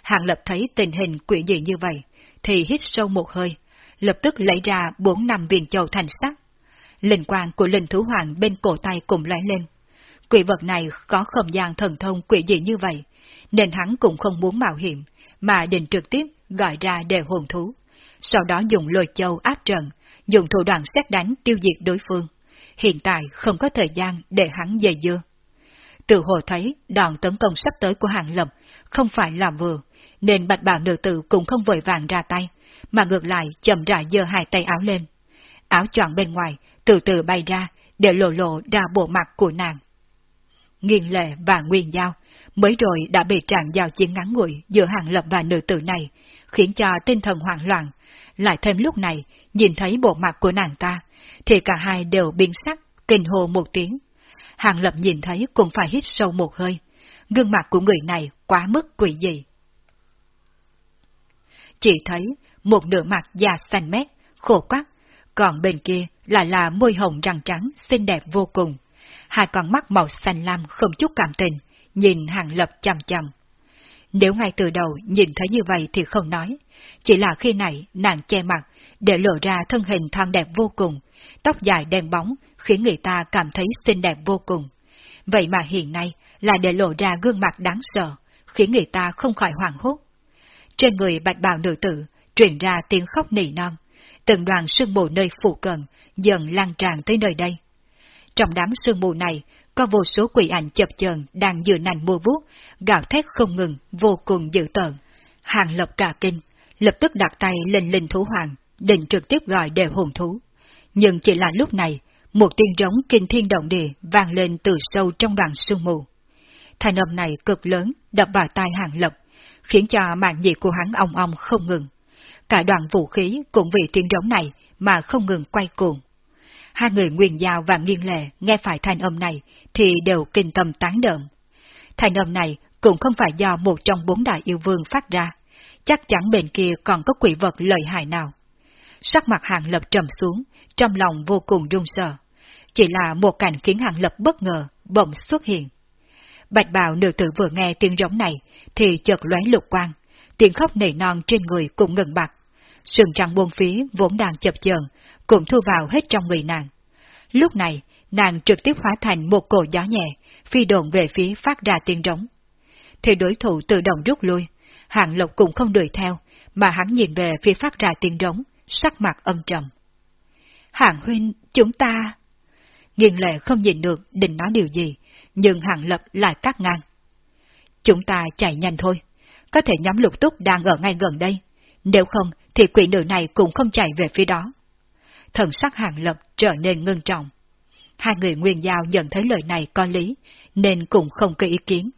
Hàng Lập thấy tình hình quỷ dị như vậy, thì hít sâu một hơi, lập tức lấy ra bốn năm viên châu thành sắc. Linh quang của linh thú hoàng bên cổ tay cùng lóe lên. Quỷ vật này có không gian thần thông quỷ dị như vậy, nên hắn cũng không muốn mạo hiểm, mà định trực tiếp gọi ra đề hồn thú. Sau đó dùng lôi châu áp trận, dùng thủ đoạn xét đánh tiêu diệt đối phương. Hiện tại không có thời gian để hắn dày dưa. Từ hồ thấy đòn tấn công sắp tới của hàng lập không phải là vừa, nên bạch bào nữ tử cũng không vội vàng ra tay, mà ngược lại chậm rãi giơ hai tay áo lên. Áo choàng bên ngoài từ từ bay ra, để lộ lộ ra bộ mặt của nàng nghiền lệ và nguyên giao mới rồi đã bị trạng giao chiến ngắn ngủi giữa hàng lập và nữ tử này, khiến cho tinh thần hoảng loạn. Lại thêm lúc này, nhìn thấy bộ mặt của nàng ta, thì cả hai đều biến sắc, kinh hồ một tiếng. Hàng lập nhìn thấy cũng phải hít sâu một hơi. Gương mặt của người này quá mức quỷ dị. Chỉ thấy một nửa mặt da xanh mét, khổ quắc, còn bên kia lại là môi hồng răng trắng, xinh đẹp vô cùng. Hai con mắt màu xanh lam không chút cảm tình, nhìn hàng lập chầm chầm. Nếu ngay từ đầu nhìn thấy như vậy thì không nói, chỉ là khi này nàng che mặt để lộ ra thân hình thon đẹp vô cùng, tóc dài đen bóng khiến người ta cảm thấy xinh đẹp vô cùng. Vậy mà hiện nay là để lộ ra gương mặt đáng sợ, khiến người ta không khỏi hoảng hốt. Trên người bạch bào nữ tử truyền ra tiếng khóc nỉ non, từng đoàn sương mù nơi phụ cận dần lan tràn tới nơi đây. Trong đám sương mù này, có vô số quỷ ảnh chập chờn đang dựa nành mua vuốt, gào thét không ngừng, vô cùng dữ tợn. Hàng lập cả kinh, lập tức đặt tay lên linh thú hoàng, định trực tiếp gọi đều hồn thú. Nhưng chỉ là lúc này, một tiếng rống kinh thiên động địa vang lên từ sâu trong đoàn sương mù. Thanh âm này cực lớn, đập vào tai hàng lập, khiến cho mạng nhị của hắn ong ong không ngừng. Cả đoàn vũ khí cũng vì tiếng rống này mà không ngừng quay cuồng. Hai người Nguyên Giao và Nghiên Lệ nghe phải thanh âm này thì đều kinh tâm tán đợn. Thanh âm này cũng không phải do một trong bốn đại yêu vương phát ra, chắc chắn bên kia còn có quỷ vật lợi hại nào. Sắc mặt hàng lập trầm xuống, trong lòng vô cùng run sợ. Chỉ là một cảnh khiến hàng lập bất ngờ, bỗng xuất hiện. Bạch bào nữ tử vừa nghe tiếng rống này, thì chợt lóe lục quang, tiếng khóc nỉ non trên người cũng ngừng bạc. Sừng trăng buông phía vốn đang chập chờn, cũng thu vào hết trong người nàng. Lúc này, nàng trực tiếp hóa thành một cổ gió nhẹ, phi đồn về phía phát ra tiếng rống. Thì đối thủ tự động rút lui, hạng lộc cũng không đuổi theo, mà hắn nhìn về phía phát ra tiếng rống, sắc mặt âm trầm. Hạng huynh, chúng ta... Nghiên lệ không nhìn được định nói điều gì, nhưng hạng lập lại cắt ngang. Chúng ta chạy nhanh thôi, có thể nhóm lục túc đang ở ngay gần đây, nếu không thì quỷ nữ này cũng không chạy về phía đó. Thần sắc hàng lập trở nên ngưng trọng. Hai người nguyên giao nhận thấy lời này có lý, nên cũng không có ý kiến.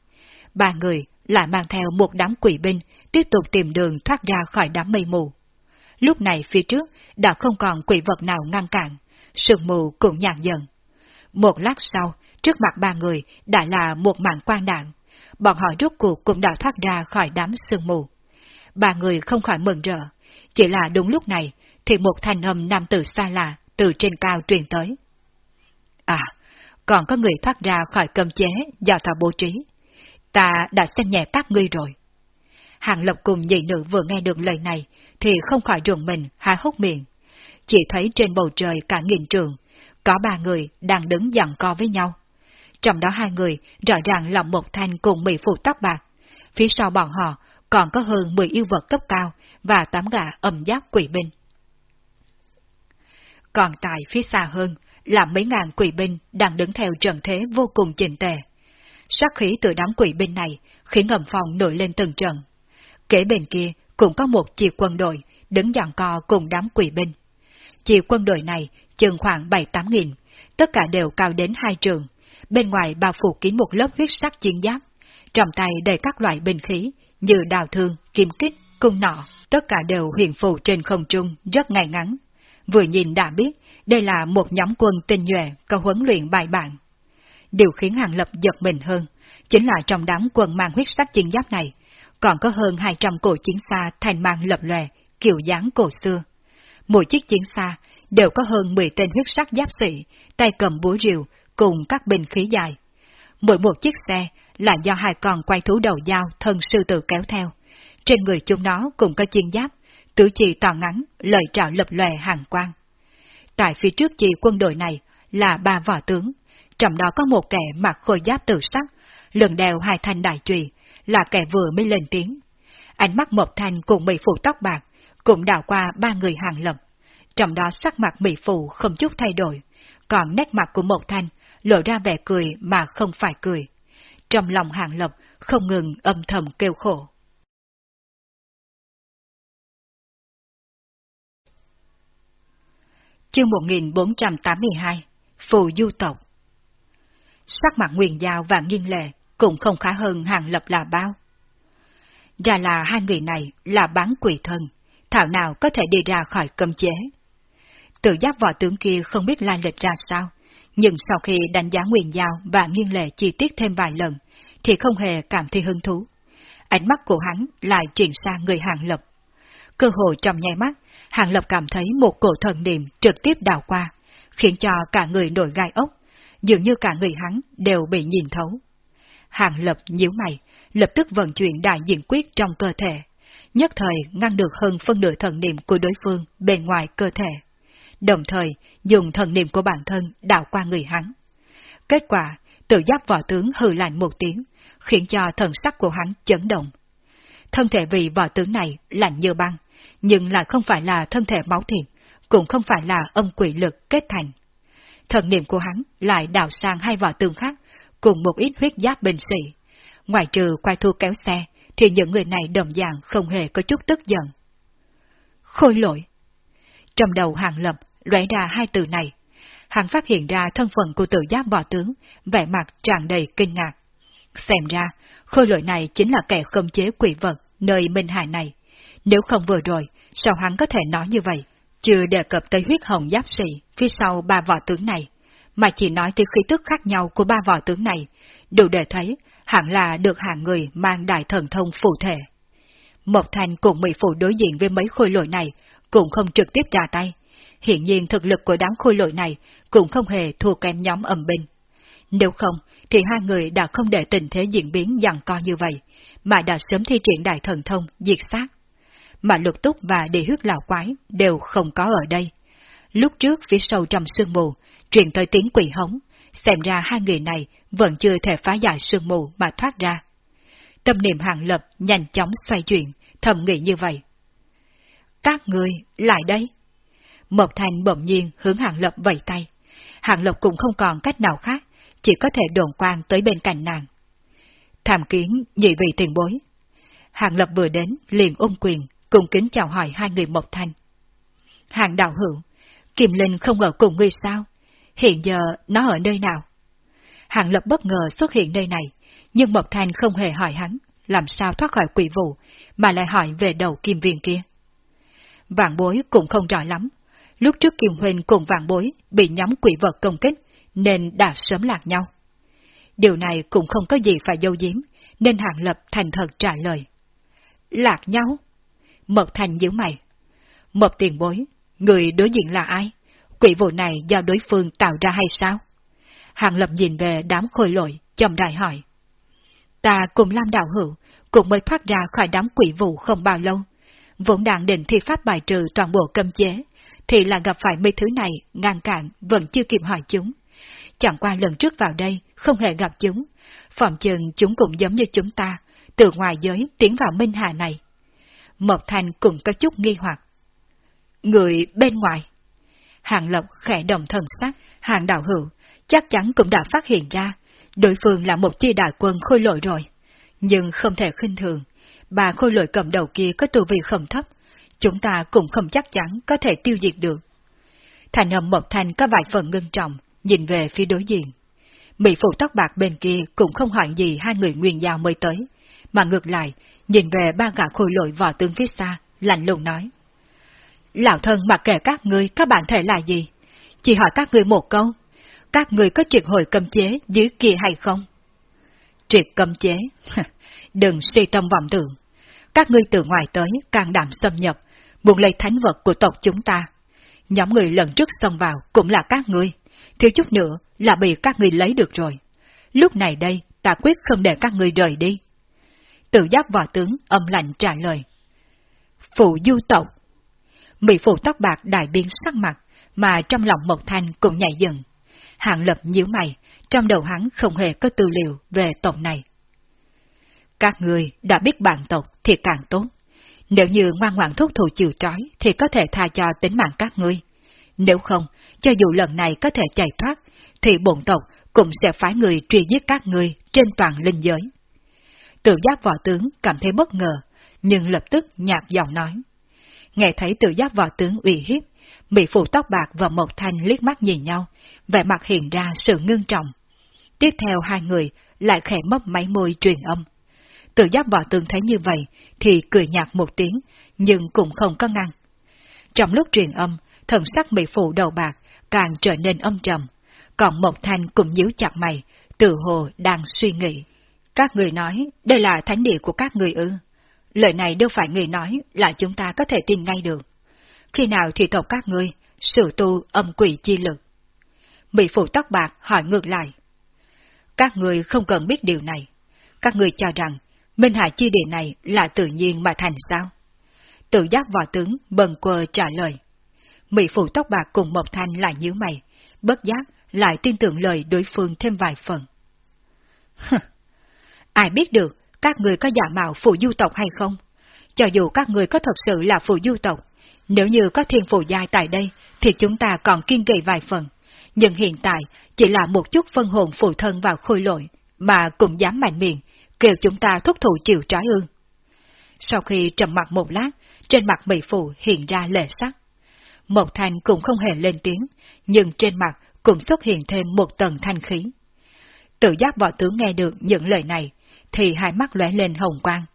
Ba người lại mang theo một đám quỷ binh, tiếp tục tìm đường thoát ra khỏi đám mây mù. Lúc này phía trước đã không còn quỷ vật nào ngăn cản, sương mù cũng nhạt dần. Một lát sau, trước mặt ba người đã là một mảng quan đạn. Bọn họ rốt cuộc cũng đã thoát ra khỏi đám sương mù. Ba người không khỏi mừng rỡ, chỉ là đúng lúc này, thì một thanh âm nam tử xa lạ từ trên cao truyền tới. À, còn có người thoát ra khỏi cơm chế do ta bố trí. Ta đã xem nhẹ các ngươi rồi. Hàng lộc cùng nhị nữ vừa nghe được lời này, thì không khỏi rùng mình, há hốc miệng. Chỉ thấy trên bầu trời cả nghìn trường, có ba người đang đứng dặn co với nhau. Trong đó hai người rõ ràng là một thanh cùng bị phụ tóc bạc. Phía sau bọn họ còn có hơn 10 yêu vật cấp cao và tám gã ẩm giáp quỷ binh. Còn tại phía xa hơn là mấy ngàn quỷ binh đang đứng theo trận thế vô cùng chỉnh tề. Sát khí từ đám quỷ binh này khiến ngầm phòng nổi lên từng trận. Kế bên kia cũng có một chi quân đội đứng dàn co cùng đám quỷ binh. Chi quân đội này chừng khoảng 7-8 nghìn, tất cả đều cao đến hai trường, bên ngoài bao phủ kín một lớp huyết sắc chiến giáp, trong tay đầy các loại binh khí như đào thương, kim kích, cung nọ, tất cả đều huyền phù trên không trung rất ngay ngắn. Vừa nhìn đã biết đây là một nhóm quân tinh nhuệ có huấn luyện bài bản. Điều khiến Hàng Lập giật mình hơn, chính là trong đám quân mang huyết sắc chiến giáp này, còn có hơn 200 cổ chiến xa thành mang lập lòe, kiểu dáng cổ xưa. Mỗi chiếc chiến xa đều có hơn 10 tên huyết sắc giáp sĩ, tay cầm búa rìu, cùng các binh khí dài. Mỗi một chiếc xe là do hai con quay thú đầu dao thân sư tử kéo theo. Trên người chúng nó cũng có chiên giáp, tứ chi to ngắn, lời trạo lập lòe hàng quang. Tại phía trước chi quân đội này là ba võ tướng, trong đó có một kẻ mặc khôi giáp tự sắc, lần đeo hai thanh đại trùy, là kẻ vừa mới lên tiếng. Ánh mắt một thanh cùng mỹ phụ tóc bạc, cũng đào qua ba người hàng lập. Trong đó sắc mặt mỹ phụ không chút thay đổi, còn nét mặt của một thanh lộ ra vẻ cười mà không phải cười. Trong lòng hàng lập không ngừng âm thầm kêu khổ. Chương 1482 Phù Du Tộc Sắc mặt Nguyên Giao và Nghiên Lệ cũng không khá hơn hàng lập là bao. Ra là hai người này là bán quỷ thân, thảo nào có thể đi ra khỏi cấm chế. Tự giác võ tướng kia không biết lai lịch ra sao, nhưng sau khi đánh giá Nguyên Giao và Nghiên Lệ chi tiết thêm vài lần, thì không hề cảm thấy hứng thú. Ánh mắt của hắn lại chuyển sang người hàng lập. Cơ hội trong nháy mắt, hàng lập cảm thấy một cổ thần niệm trực tiếp đào qua, khiến cho cả người nổi gai ốc, dường như cả người hắn đều bị nhìn thấu. Hàng lập nhíu mày, lập tức vận chuyển đại diện quyết trong cơ thể, nhất thời ngăn được hơn phân nửa thần niệm của đối phương bên ngoài cơ thể. Đồng thời, dùng thần niệm của bản thân đảo qua người hắn. Kết quả, tự giác võ tướng hừ lạnh một tiếng, khiến cho thần sắc của hắn chấn động. Thân thể vị võ tướng này lạnh như băng, nhưng lại không phải là thân thể máu thịt, cũng không phải là âm quỷ lực kết thành. Thần niệm của hắn lại đảo sang hai võ tướng khác, cùng một ít huyết giáp binh sĩ. Ngoài trừ quay thu kéo xe, thì những người này đồng dạng không hề có chút tức giận. Khôi lỗi Trong đầu hàng lập lóe ra hai từ này, hắn phát hiện ra thân phận của tự giáp võ tướng, vẻ mặt tràn đầy kinh ngạc. Xem ra, khôi lỗi này chính là kẻ khống chế quỷ vật nơi Minh Hải này. Nếu không vừa rồi, sao hắn có thể nói như vậy? Chưa đề cập tới huyết hồng giáp sĩ phía sau ba võ tướng này, mà chỉ nói tới khí tức khác nhau của ba võ tướng này, đủ để thấy hẳn là được hạng người mang đại thần thông phù thể. Một thành cùng mỹ phụ đối diện với mấy khôi lỗi này cũng không trực tiếp ra tay. Hiện nhiên thực lực của đám khôi lỗi này cũng không hề thua kém nhóm ẩm binh. Nếu không, thì hai người đã không để tình thế diễn biến dằn co như vậy, mà đã sớm thi triển đại thần thông diệt sát. Mà lục túc và địa huyết lão quái đều không có ở đây. Lúc trước phía sâu trong sương mù, truyền tới tiếng quỷ hống, xem ra hai người này vẫn chưa thể phá giải sương mù mà thoát ra. Tâm niệm hàng lập nhanh chóng xoay chuyển, thầm nghĩ như vậy. Các người, lại đây. Mộc Thành bỗng nhiên hướng hàng lập vẫy tay. Hàng lập cũng không còn cách nào khác, chỉ có thể đồn quang tới bên cạnh nàng. Tham kiến nhị vị tiền bối. Hàng lập vừa đến, liền ôm quyền, cùng kính chào hỏi hai người Mộc Thành. Hàng đạo hữu, Kim Linh không ở cùng ngươi sao? Hiện giờ nó ở nơi nào? Hàng Lập bất ngờ xuất hiện nơi này, nhưng Mộc Thanh không hề hỏi hắn làm sao thoát khỏi quỷ vụ, mà lại hỏi về đầu kim viên kia. Vạn bối cũng không rõ lắm. Lúc trước Kim Huynh cùng vạn bối bị nhóm quỷ vật công kích, nên đã sớm lạc nhau. Điều này cũng không có gì phải dâu diếm, nên Hàng Lập thành thật trả lời. Lạc nhau? Mật Thành giữ mày. Mật tiền bối, người đối diện là ai? Quỷ vụ này do đối phương tạo ra hay sao? Hàng Lập nhìn về đám khôi lội, chậm đại hỏi. Ta cùng Lam Đạo Hữu cũng mới thoát ra khỏi đám quỷ vụ không bao lâu. Vốn đang định thi pháp bài trừ toàn bộ cấm chế, thì là gặp phải mấy thứ này ngăn cản vẫn chưa kịp hỏi chúng. Chẳng qua lần trước vào đây không hề gặp chúng, phòng chừng chúng cũng giống như chúng ta, từ ngoài giới tiến vào Minh Hà này. Mộc Thành cũng có chút nghi hoặc. Người bên ngoài. Hàng Lộc khẽ động thần sắc, hàng đạo hữu, chắc chắn cũng đã phát hiện ra, đối phương là một chi đại quân khôi lội rồi. Nhưng không thể khinh thường, bà khôi lội cầm đầu kia có tu vi không thấp, chúng ta cũng không chắc chắn có thể tiêu diệt được. Thành âm Mộc Thanh có vài phần ngưng trọng, nhìn về phía đối diện. Mỹ phụ tóc bạc bên kia cũng không hỏi gì hai người nguyên giao mới tới, mà ngược lại, nhìn về ba gã khôi lội vỏ tướng phía xa, lạnh lùng nói. Lão thân mặc kệ các ngươi các bạn thể là gì? Chỉ hỏi các ngươi một câu. Các ngươi có triệt hồi cầm chế dưới kia hay không? Triệt cầm chế? Đừng suy tâm vọng tưởng. Các ngươi từ ngoài tới càng đảm xâm nhập, muốn lấy thánh vật của tộc chúng ta. Nhóm người lần trước xông vào cũng là các ngươi, thiếu chút nữa là bị các ngươi lấy được rồi. Lúc này đây, ta quyết không để các ngươi rời đi. Tự giác võ tướng âm lạnh trả lời. Phụ du tộc. Mỹ phụ tóc bạc đại biến sắc mặt, mà trong lòng Mộc Thanh cũng nhảy dựng. Hạng lập nhíu mày, trong đầu hắn không hề có tư liệu về tộc này. Các người đã biết bản tộc thì càng tốt. Nếu như ngoan ngoãn thúc thủ chịu trói thì có thể tha cho tính mạng các ngươi. Nếu không, cho dù lần này có thể chạy thoát, thì bổn tộc cũng sẽ phái người truy giết các ngươi trên toàn linh giới. Tự giác võ tướng cảm thấy bất ngờ, nhưng lập tức nhạt giọng nói. Nghe thấy tự giác võ tướng ủy hiếp, Mỹ phụ tóc bạc và Mộc Thanh liếc mắt nhìn nhau, vẻ mặt hiện ra sự ngưng trọng. Tiếp theo hai người lại khẽ mấp máy môi truyền âm. Tự giác võ tường thấy như vậy, thì cười nhạt một tiếng, nhưng cũng không có ngăn. Trong lúc truyền âm, thần sắc Mỹ phụ đầu bạc càng trở nên âm trầm, còn một Thanh cũng nhíu chặt mày, tự hồ đang suy nghĩ. Các người nói, đây là thánh địa của các người ư. Lời này đâu phải người nói là chúng ta có thể tin ngay được. Khi nào thì tộc các ngươi, sự tu âm quỷ chi lực? Mỹ phụ tóc bạc hỏi ngược lại. Các người không cần biết điều này. Các người cho rằng Minh Hải chi địa này là tự nhiên mà thành sao? Tự giác võ tướng bần quơ trả lời. Mỹ phụ tóc bạc cùng Mộc Thanh lại nhíu mày, bất giác lại tin tưởng lời đối phương thêm vài phần. Ai biết được các người có giả mạo phụ du tộc hay không? Cho dù các người có thật sự là phụ du tộc, nếu như có thiên phụ giai tại đây, thì chúng ta còn kiên kỳ vài phần. Nhưng hiện tại chỉ là một chút phân hồn phụ thân vào khôi lội, mà cũng dám mạnh miệng, kêu chúng ta thúc thủ chịu trói ư. Sau khi trầm mặt một lát, trên mặt mỹ phụ hiện ra lệ sắc. Một thanh cũng không hề lên tiếng, nhưng trên mặt cũng xuất hiện thêm một tầng thanh khí. Tự giác võ tướng nghe được những lời này, thì hai mắt lóe lên hồng quang.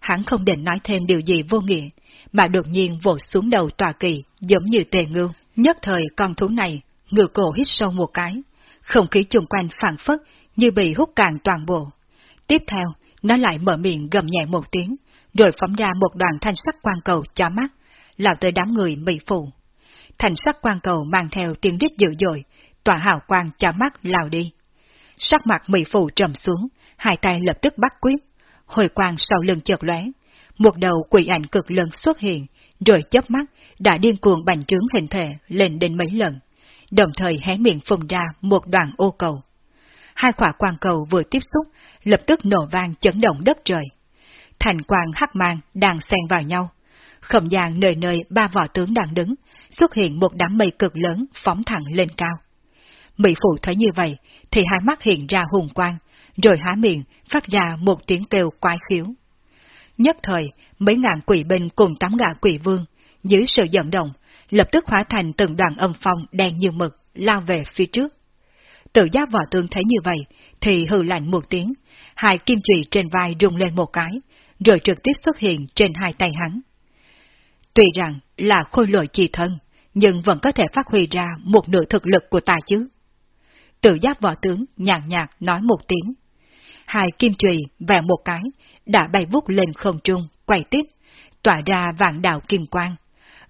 Hắn không định nói thêm điều gì vô nghĩa, mà đột nhiên vỗ xuống đầu tòa kỳ, giống như tề ngưu. Nhất thời con thú này, ngựa cổ hít sâu một cái, không khí chung quanh phản phất như bị hút cạn toàn bộ. Tiếp theo, nó lại mở miệng gầm nhẹ một tiếng, rồi phóng ra một đoàn thanh sắc quang cầu cho mắt, lao tới đám người mỹ phụ. Thanh sắc quang cầu mang theo tiếng rít dữ dội, tỏa hào quang cho mắt lao đi. Sắc mặt mỹ phụ trầm xuống, hai tay lập tức bắt quyết, hồi quang sau lưng chợt lóe, một đầu quỷ ảnh cực lớn xuất hiện, rồi chớp mắt đã điên cuồng bành trướng hình thể lên đến mấy lần, đồng thời hé miệng phun ra một đoàn ô cầu. Hai quả quang cầu vừa tiếp xúc, lập tức nổ vang chấn động đất trời. Thành quang hắc mang đang xen vào nhau. Không gian nơi nơi ba võ tướng đang đứng, xuất hiện một đám mây cực lớn phóng thẳng lên cao. Mỹ phụ thấy như vậy, thì hai mắt hiện ra hùng quang, rồi há miệng, phát ra một tiếng kêu quái khiếu. Nhất thời, mấy ngàn quỷ binh cùng tám gã quỷ vương, dưới sự dẫn động, lập tức hóa thành từng đoàn âm phong đen như mực, lao về phía trước. Tự giác võ tướng thấy như vậy, thì hừ lạnh một tiếng, hai kim chùy trên vai rung lên một cái, rồi trực tiếp xuất hiện trên hai tay hắn. Tuy rằng là khôi lội chi thân, nhưng vẫn có thể phát huy ra một nửa thực lực của ta chứ. Tự giác võ tướng nhàn nhạt nói một tiếng. Hai kim chùy vẹn một cái, đã bay vút lên không trung, quay tiếp, tỏa ra vạn đạo kim quang.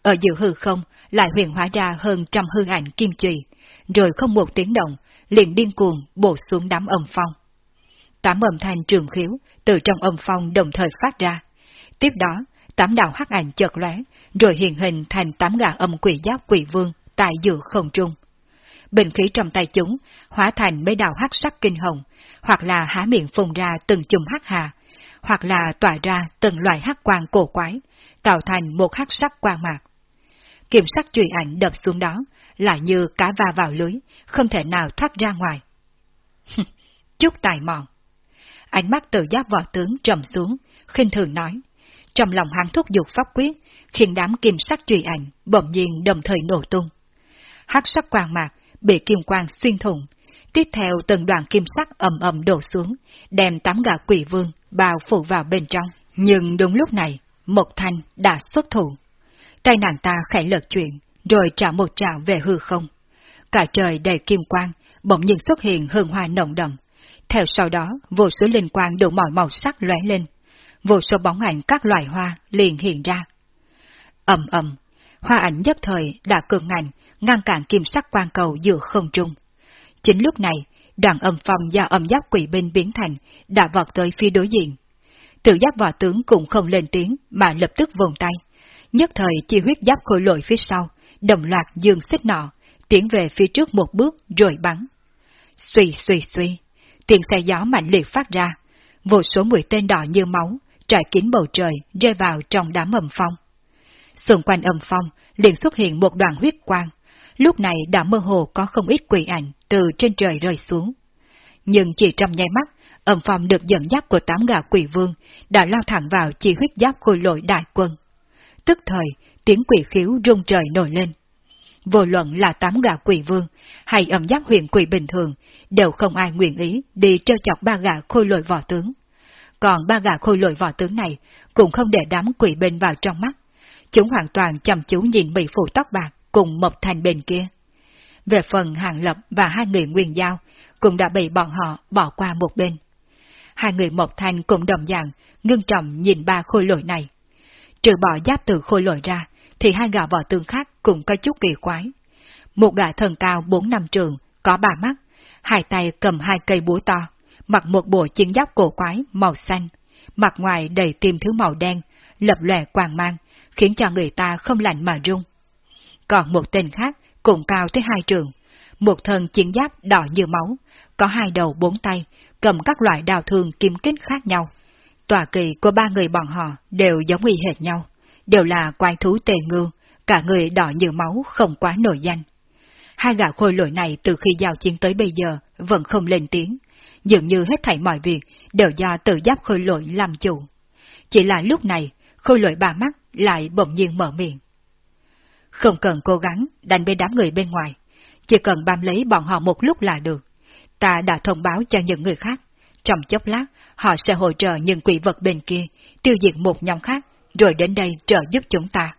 Ở giữa hư không lại huyền hóa ra hơn trăm hư ảnh kim chùy, rồi không một tiếng động, liền điên cuồng bổ xuống đám âm phong. Tám âm thanh trường khiếu từ trong âm phong đồng thời phát ra. Tiếp đó, tám đạo hắc ảnh chợt lóe, rồi hiện hình thành tám gã âm quỷ giáp quỷ vương tại giữa không trung. Bình khí trong tay chúng hóa thành mấy đạo hắc sắc kinh hồng, hoặc là há miệng phun ra từng chùm hắc hà, hoặc là tỏa ra từng loại hắc quang cổ quái, tạo thành một hắc sắc quang mạc. Kiểm sắc chùy ảnh đập xuống đó, lại như cá va vào lưới, không thể nào thoát ra ngoài. Chút tài mọn. Ánh mắt tự giác võ tướng trầm xuống, khinh thường nói. Trong lòng hắn thúc giục pháp quyết, khiến đám kim sắc chùy ảnh bỗng nhiên đồng thời nổ tung. Hắc sắc quang mạc bị kim quang xuyên thủng, tiếp theo từng đoàn kim sắc ầm ầm đổ xuống, đem tám gã quỷ vương bao phủ vào bên trong. Nhưng đúng lúc này, một Thanh đã xuất thủ. Tay nàng ta khẽ lật chuyện rồi trả một trào về hư không. Cả trời đầy kim quang, bỗng nhiên xuất hiện hương hoa nồng đậm. Theo sau đó, vô số linh quang đủ mọi màu sắc lóe lên. Vô số bóng ảnh các loài hoa liền hiện ra. ầm ầm, hoa ảnh nhất thời đã cường ngành, ngăn cản kim sắc quang cầu giữa không trung. Chính lúc này, đoàn âm phong do âm giáp quỷ binh biến thành đã vọt tới phía đối diện. Tự giác võ tướng cũng không lên tiếng mà lập tức vùng tay. Nhất thời chi huyết giáp khôi lội phía sau, đồng loạt dương xích nọ, tiến về phía trước một bước rồi bắn. Xùy xùy xùy, tiếng xe gió mạnh liệt phát ra, vô số mũi tên đỏ như máu, trải kín bầu trời rơi vào trong đám ầm phong. Xung quanh ầm phong liền xuất hiện một đoàn huyết quang, lúc này đã mơ hồ có không ít quỷ ảnh từ trên trời rơi xuống. Nhưng chỉ trong nháy mắt, ầm phong được dẫn dắt của tám gà quỷ vương đã lao thẳng vào chi huyết giáp khôi lội đại quân. Tức thời, tiếng quỷ khiếu rung trời nổi lên. Vô luận là tám gà quỷ vương hay âm giáp huyền quỷ bình thường, đều không ai nguyện ý đi trêu chọc ba gà khôi lội võ tướng. Còn ba gà khôi lội võ tướng này cũng không để đám quỷ bên vào trong mắt. Chúng hoàn toàn chăm chú nhìn mỹ phụ tóc bạc cùng Mộc Thành bên kia. Về phần Hàng Lập và hai người Nguyên Giao cũng đã bị bọn họ bỏ qua một bên. Hai người Mộc Thành cũng đồng dạng, ngưng trọng nhìn ba khôi lội này. Trừ bỏ giáp từ khôi lội ra, thì hai gã võ tướng khác cũng có chút kỳ quái. Một gã thần cao bốn năm trường, có ba mắt, hai tay cầm hai cây búa to, mặc một bộ chiến giáp cổ quái màu xanh, mặt ngoài đầy tim thứ màu đen, lập lòe quàng mang, khiến cho người ta không lạnh mà rung. Còn một tên khác cũng cao tới hai trường, một thân chiến giáp đỏ như máu, có hai đầu bốn tay, cầm các loại đào thương kiếm kích khác nhau. Tòa kỳ của ba người bọn họ đều giống y hệt nhau, đều là quái thú tề ngư, cả người đỏ như máu không quá nổi danh. Hai gã khôi lỗi này từ khi giao chiến tới bây giờ vẫn không lên tiếng, dường như hết thảy mọi việc đều do tự giáp khôi lỗi làm chủ. Chỉ là lúc này, khôi lỗi ba mắt lại bỗng nhiên mở miệng. Không cần cố gắng đánh bên đám người bên ngoài, chỉ cần bám lấy bọn họ một lúc là được. Ta đã thông báo cho những người khác, trong chốc lát họ sẽ hỗ trợ những quỷ vật bên kia, tiêu diệt một nhóm khác, rồi đến đây trợ giúp chúng ta.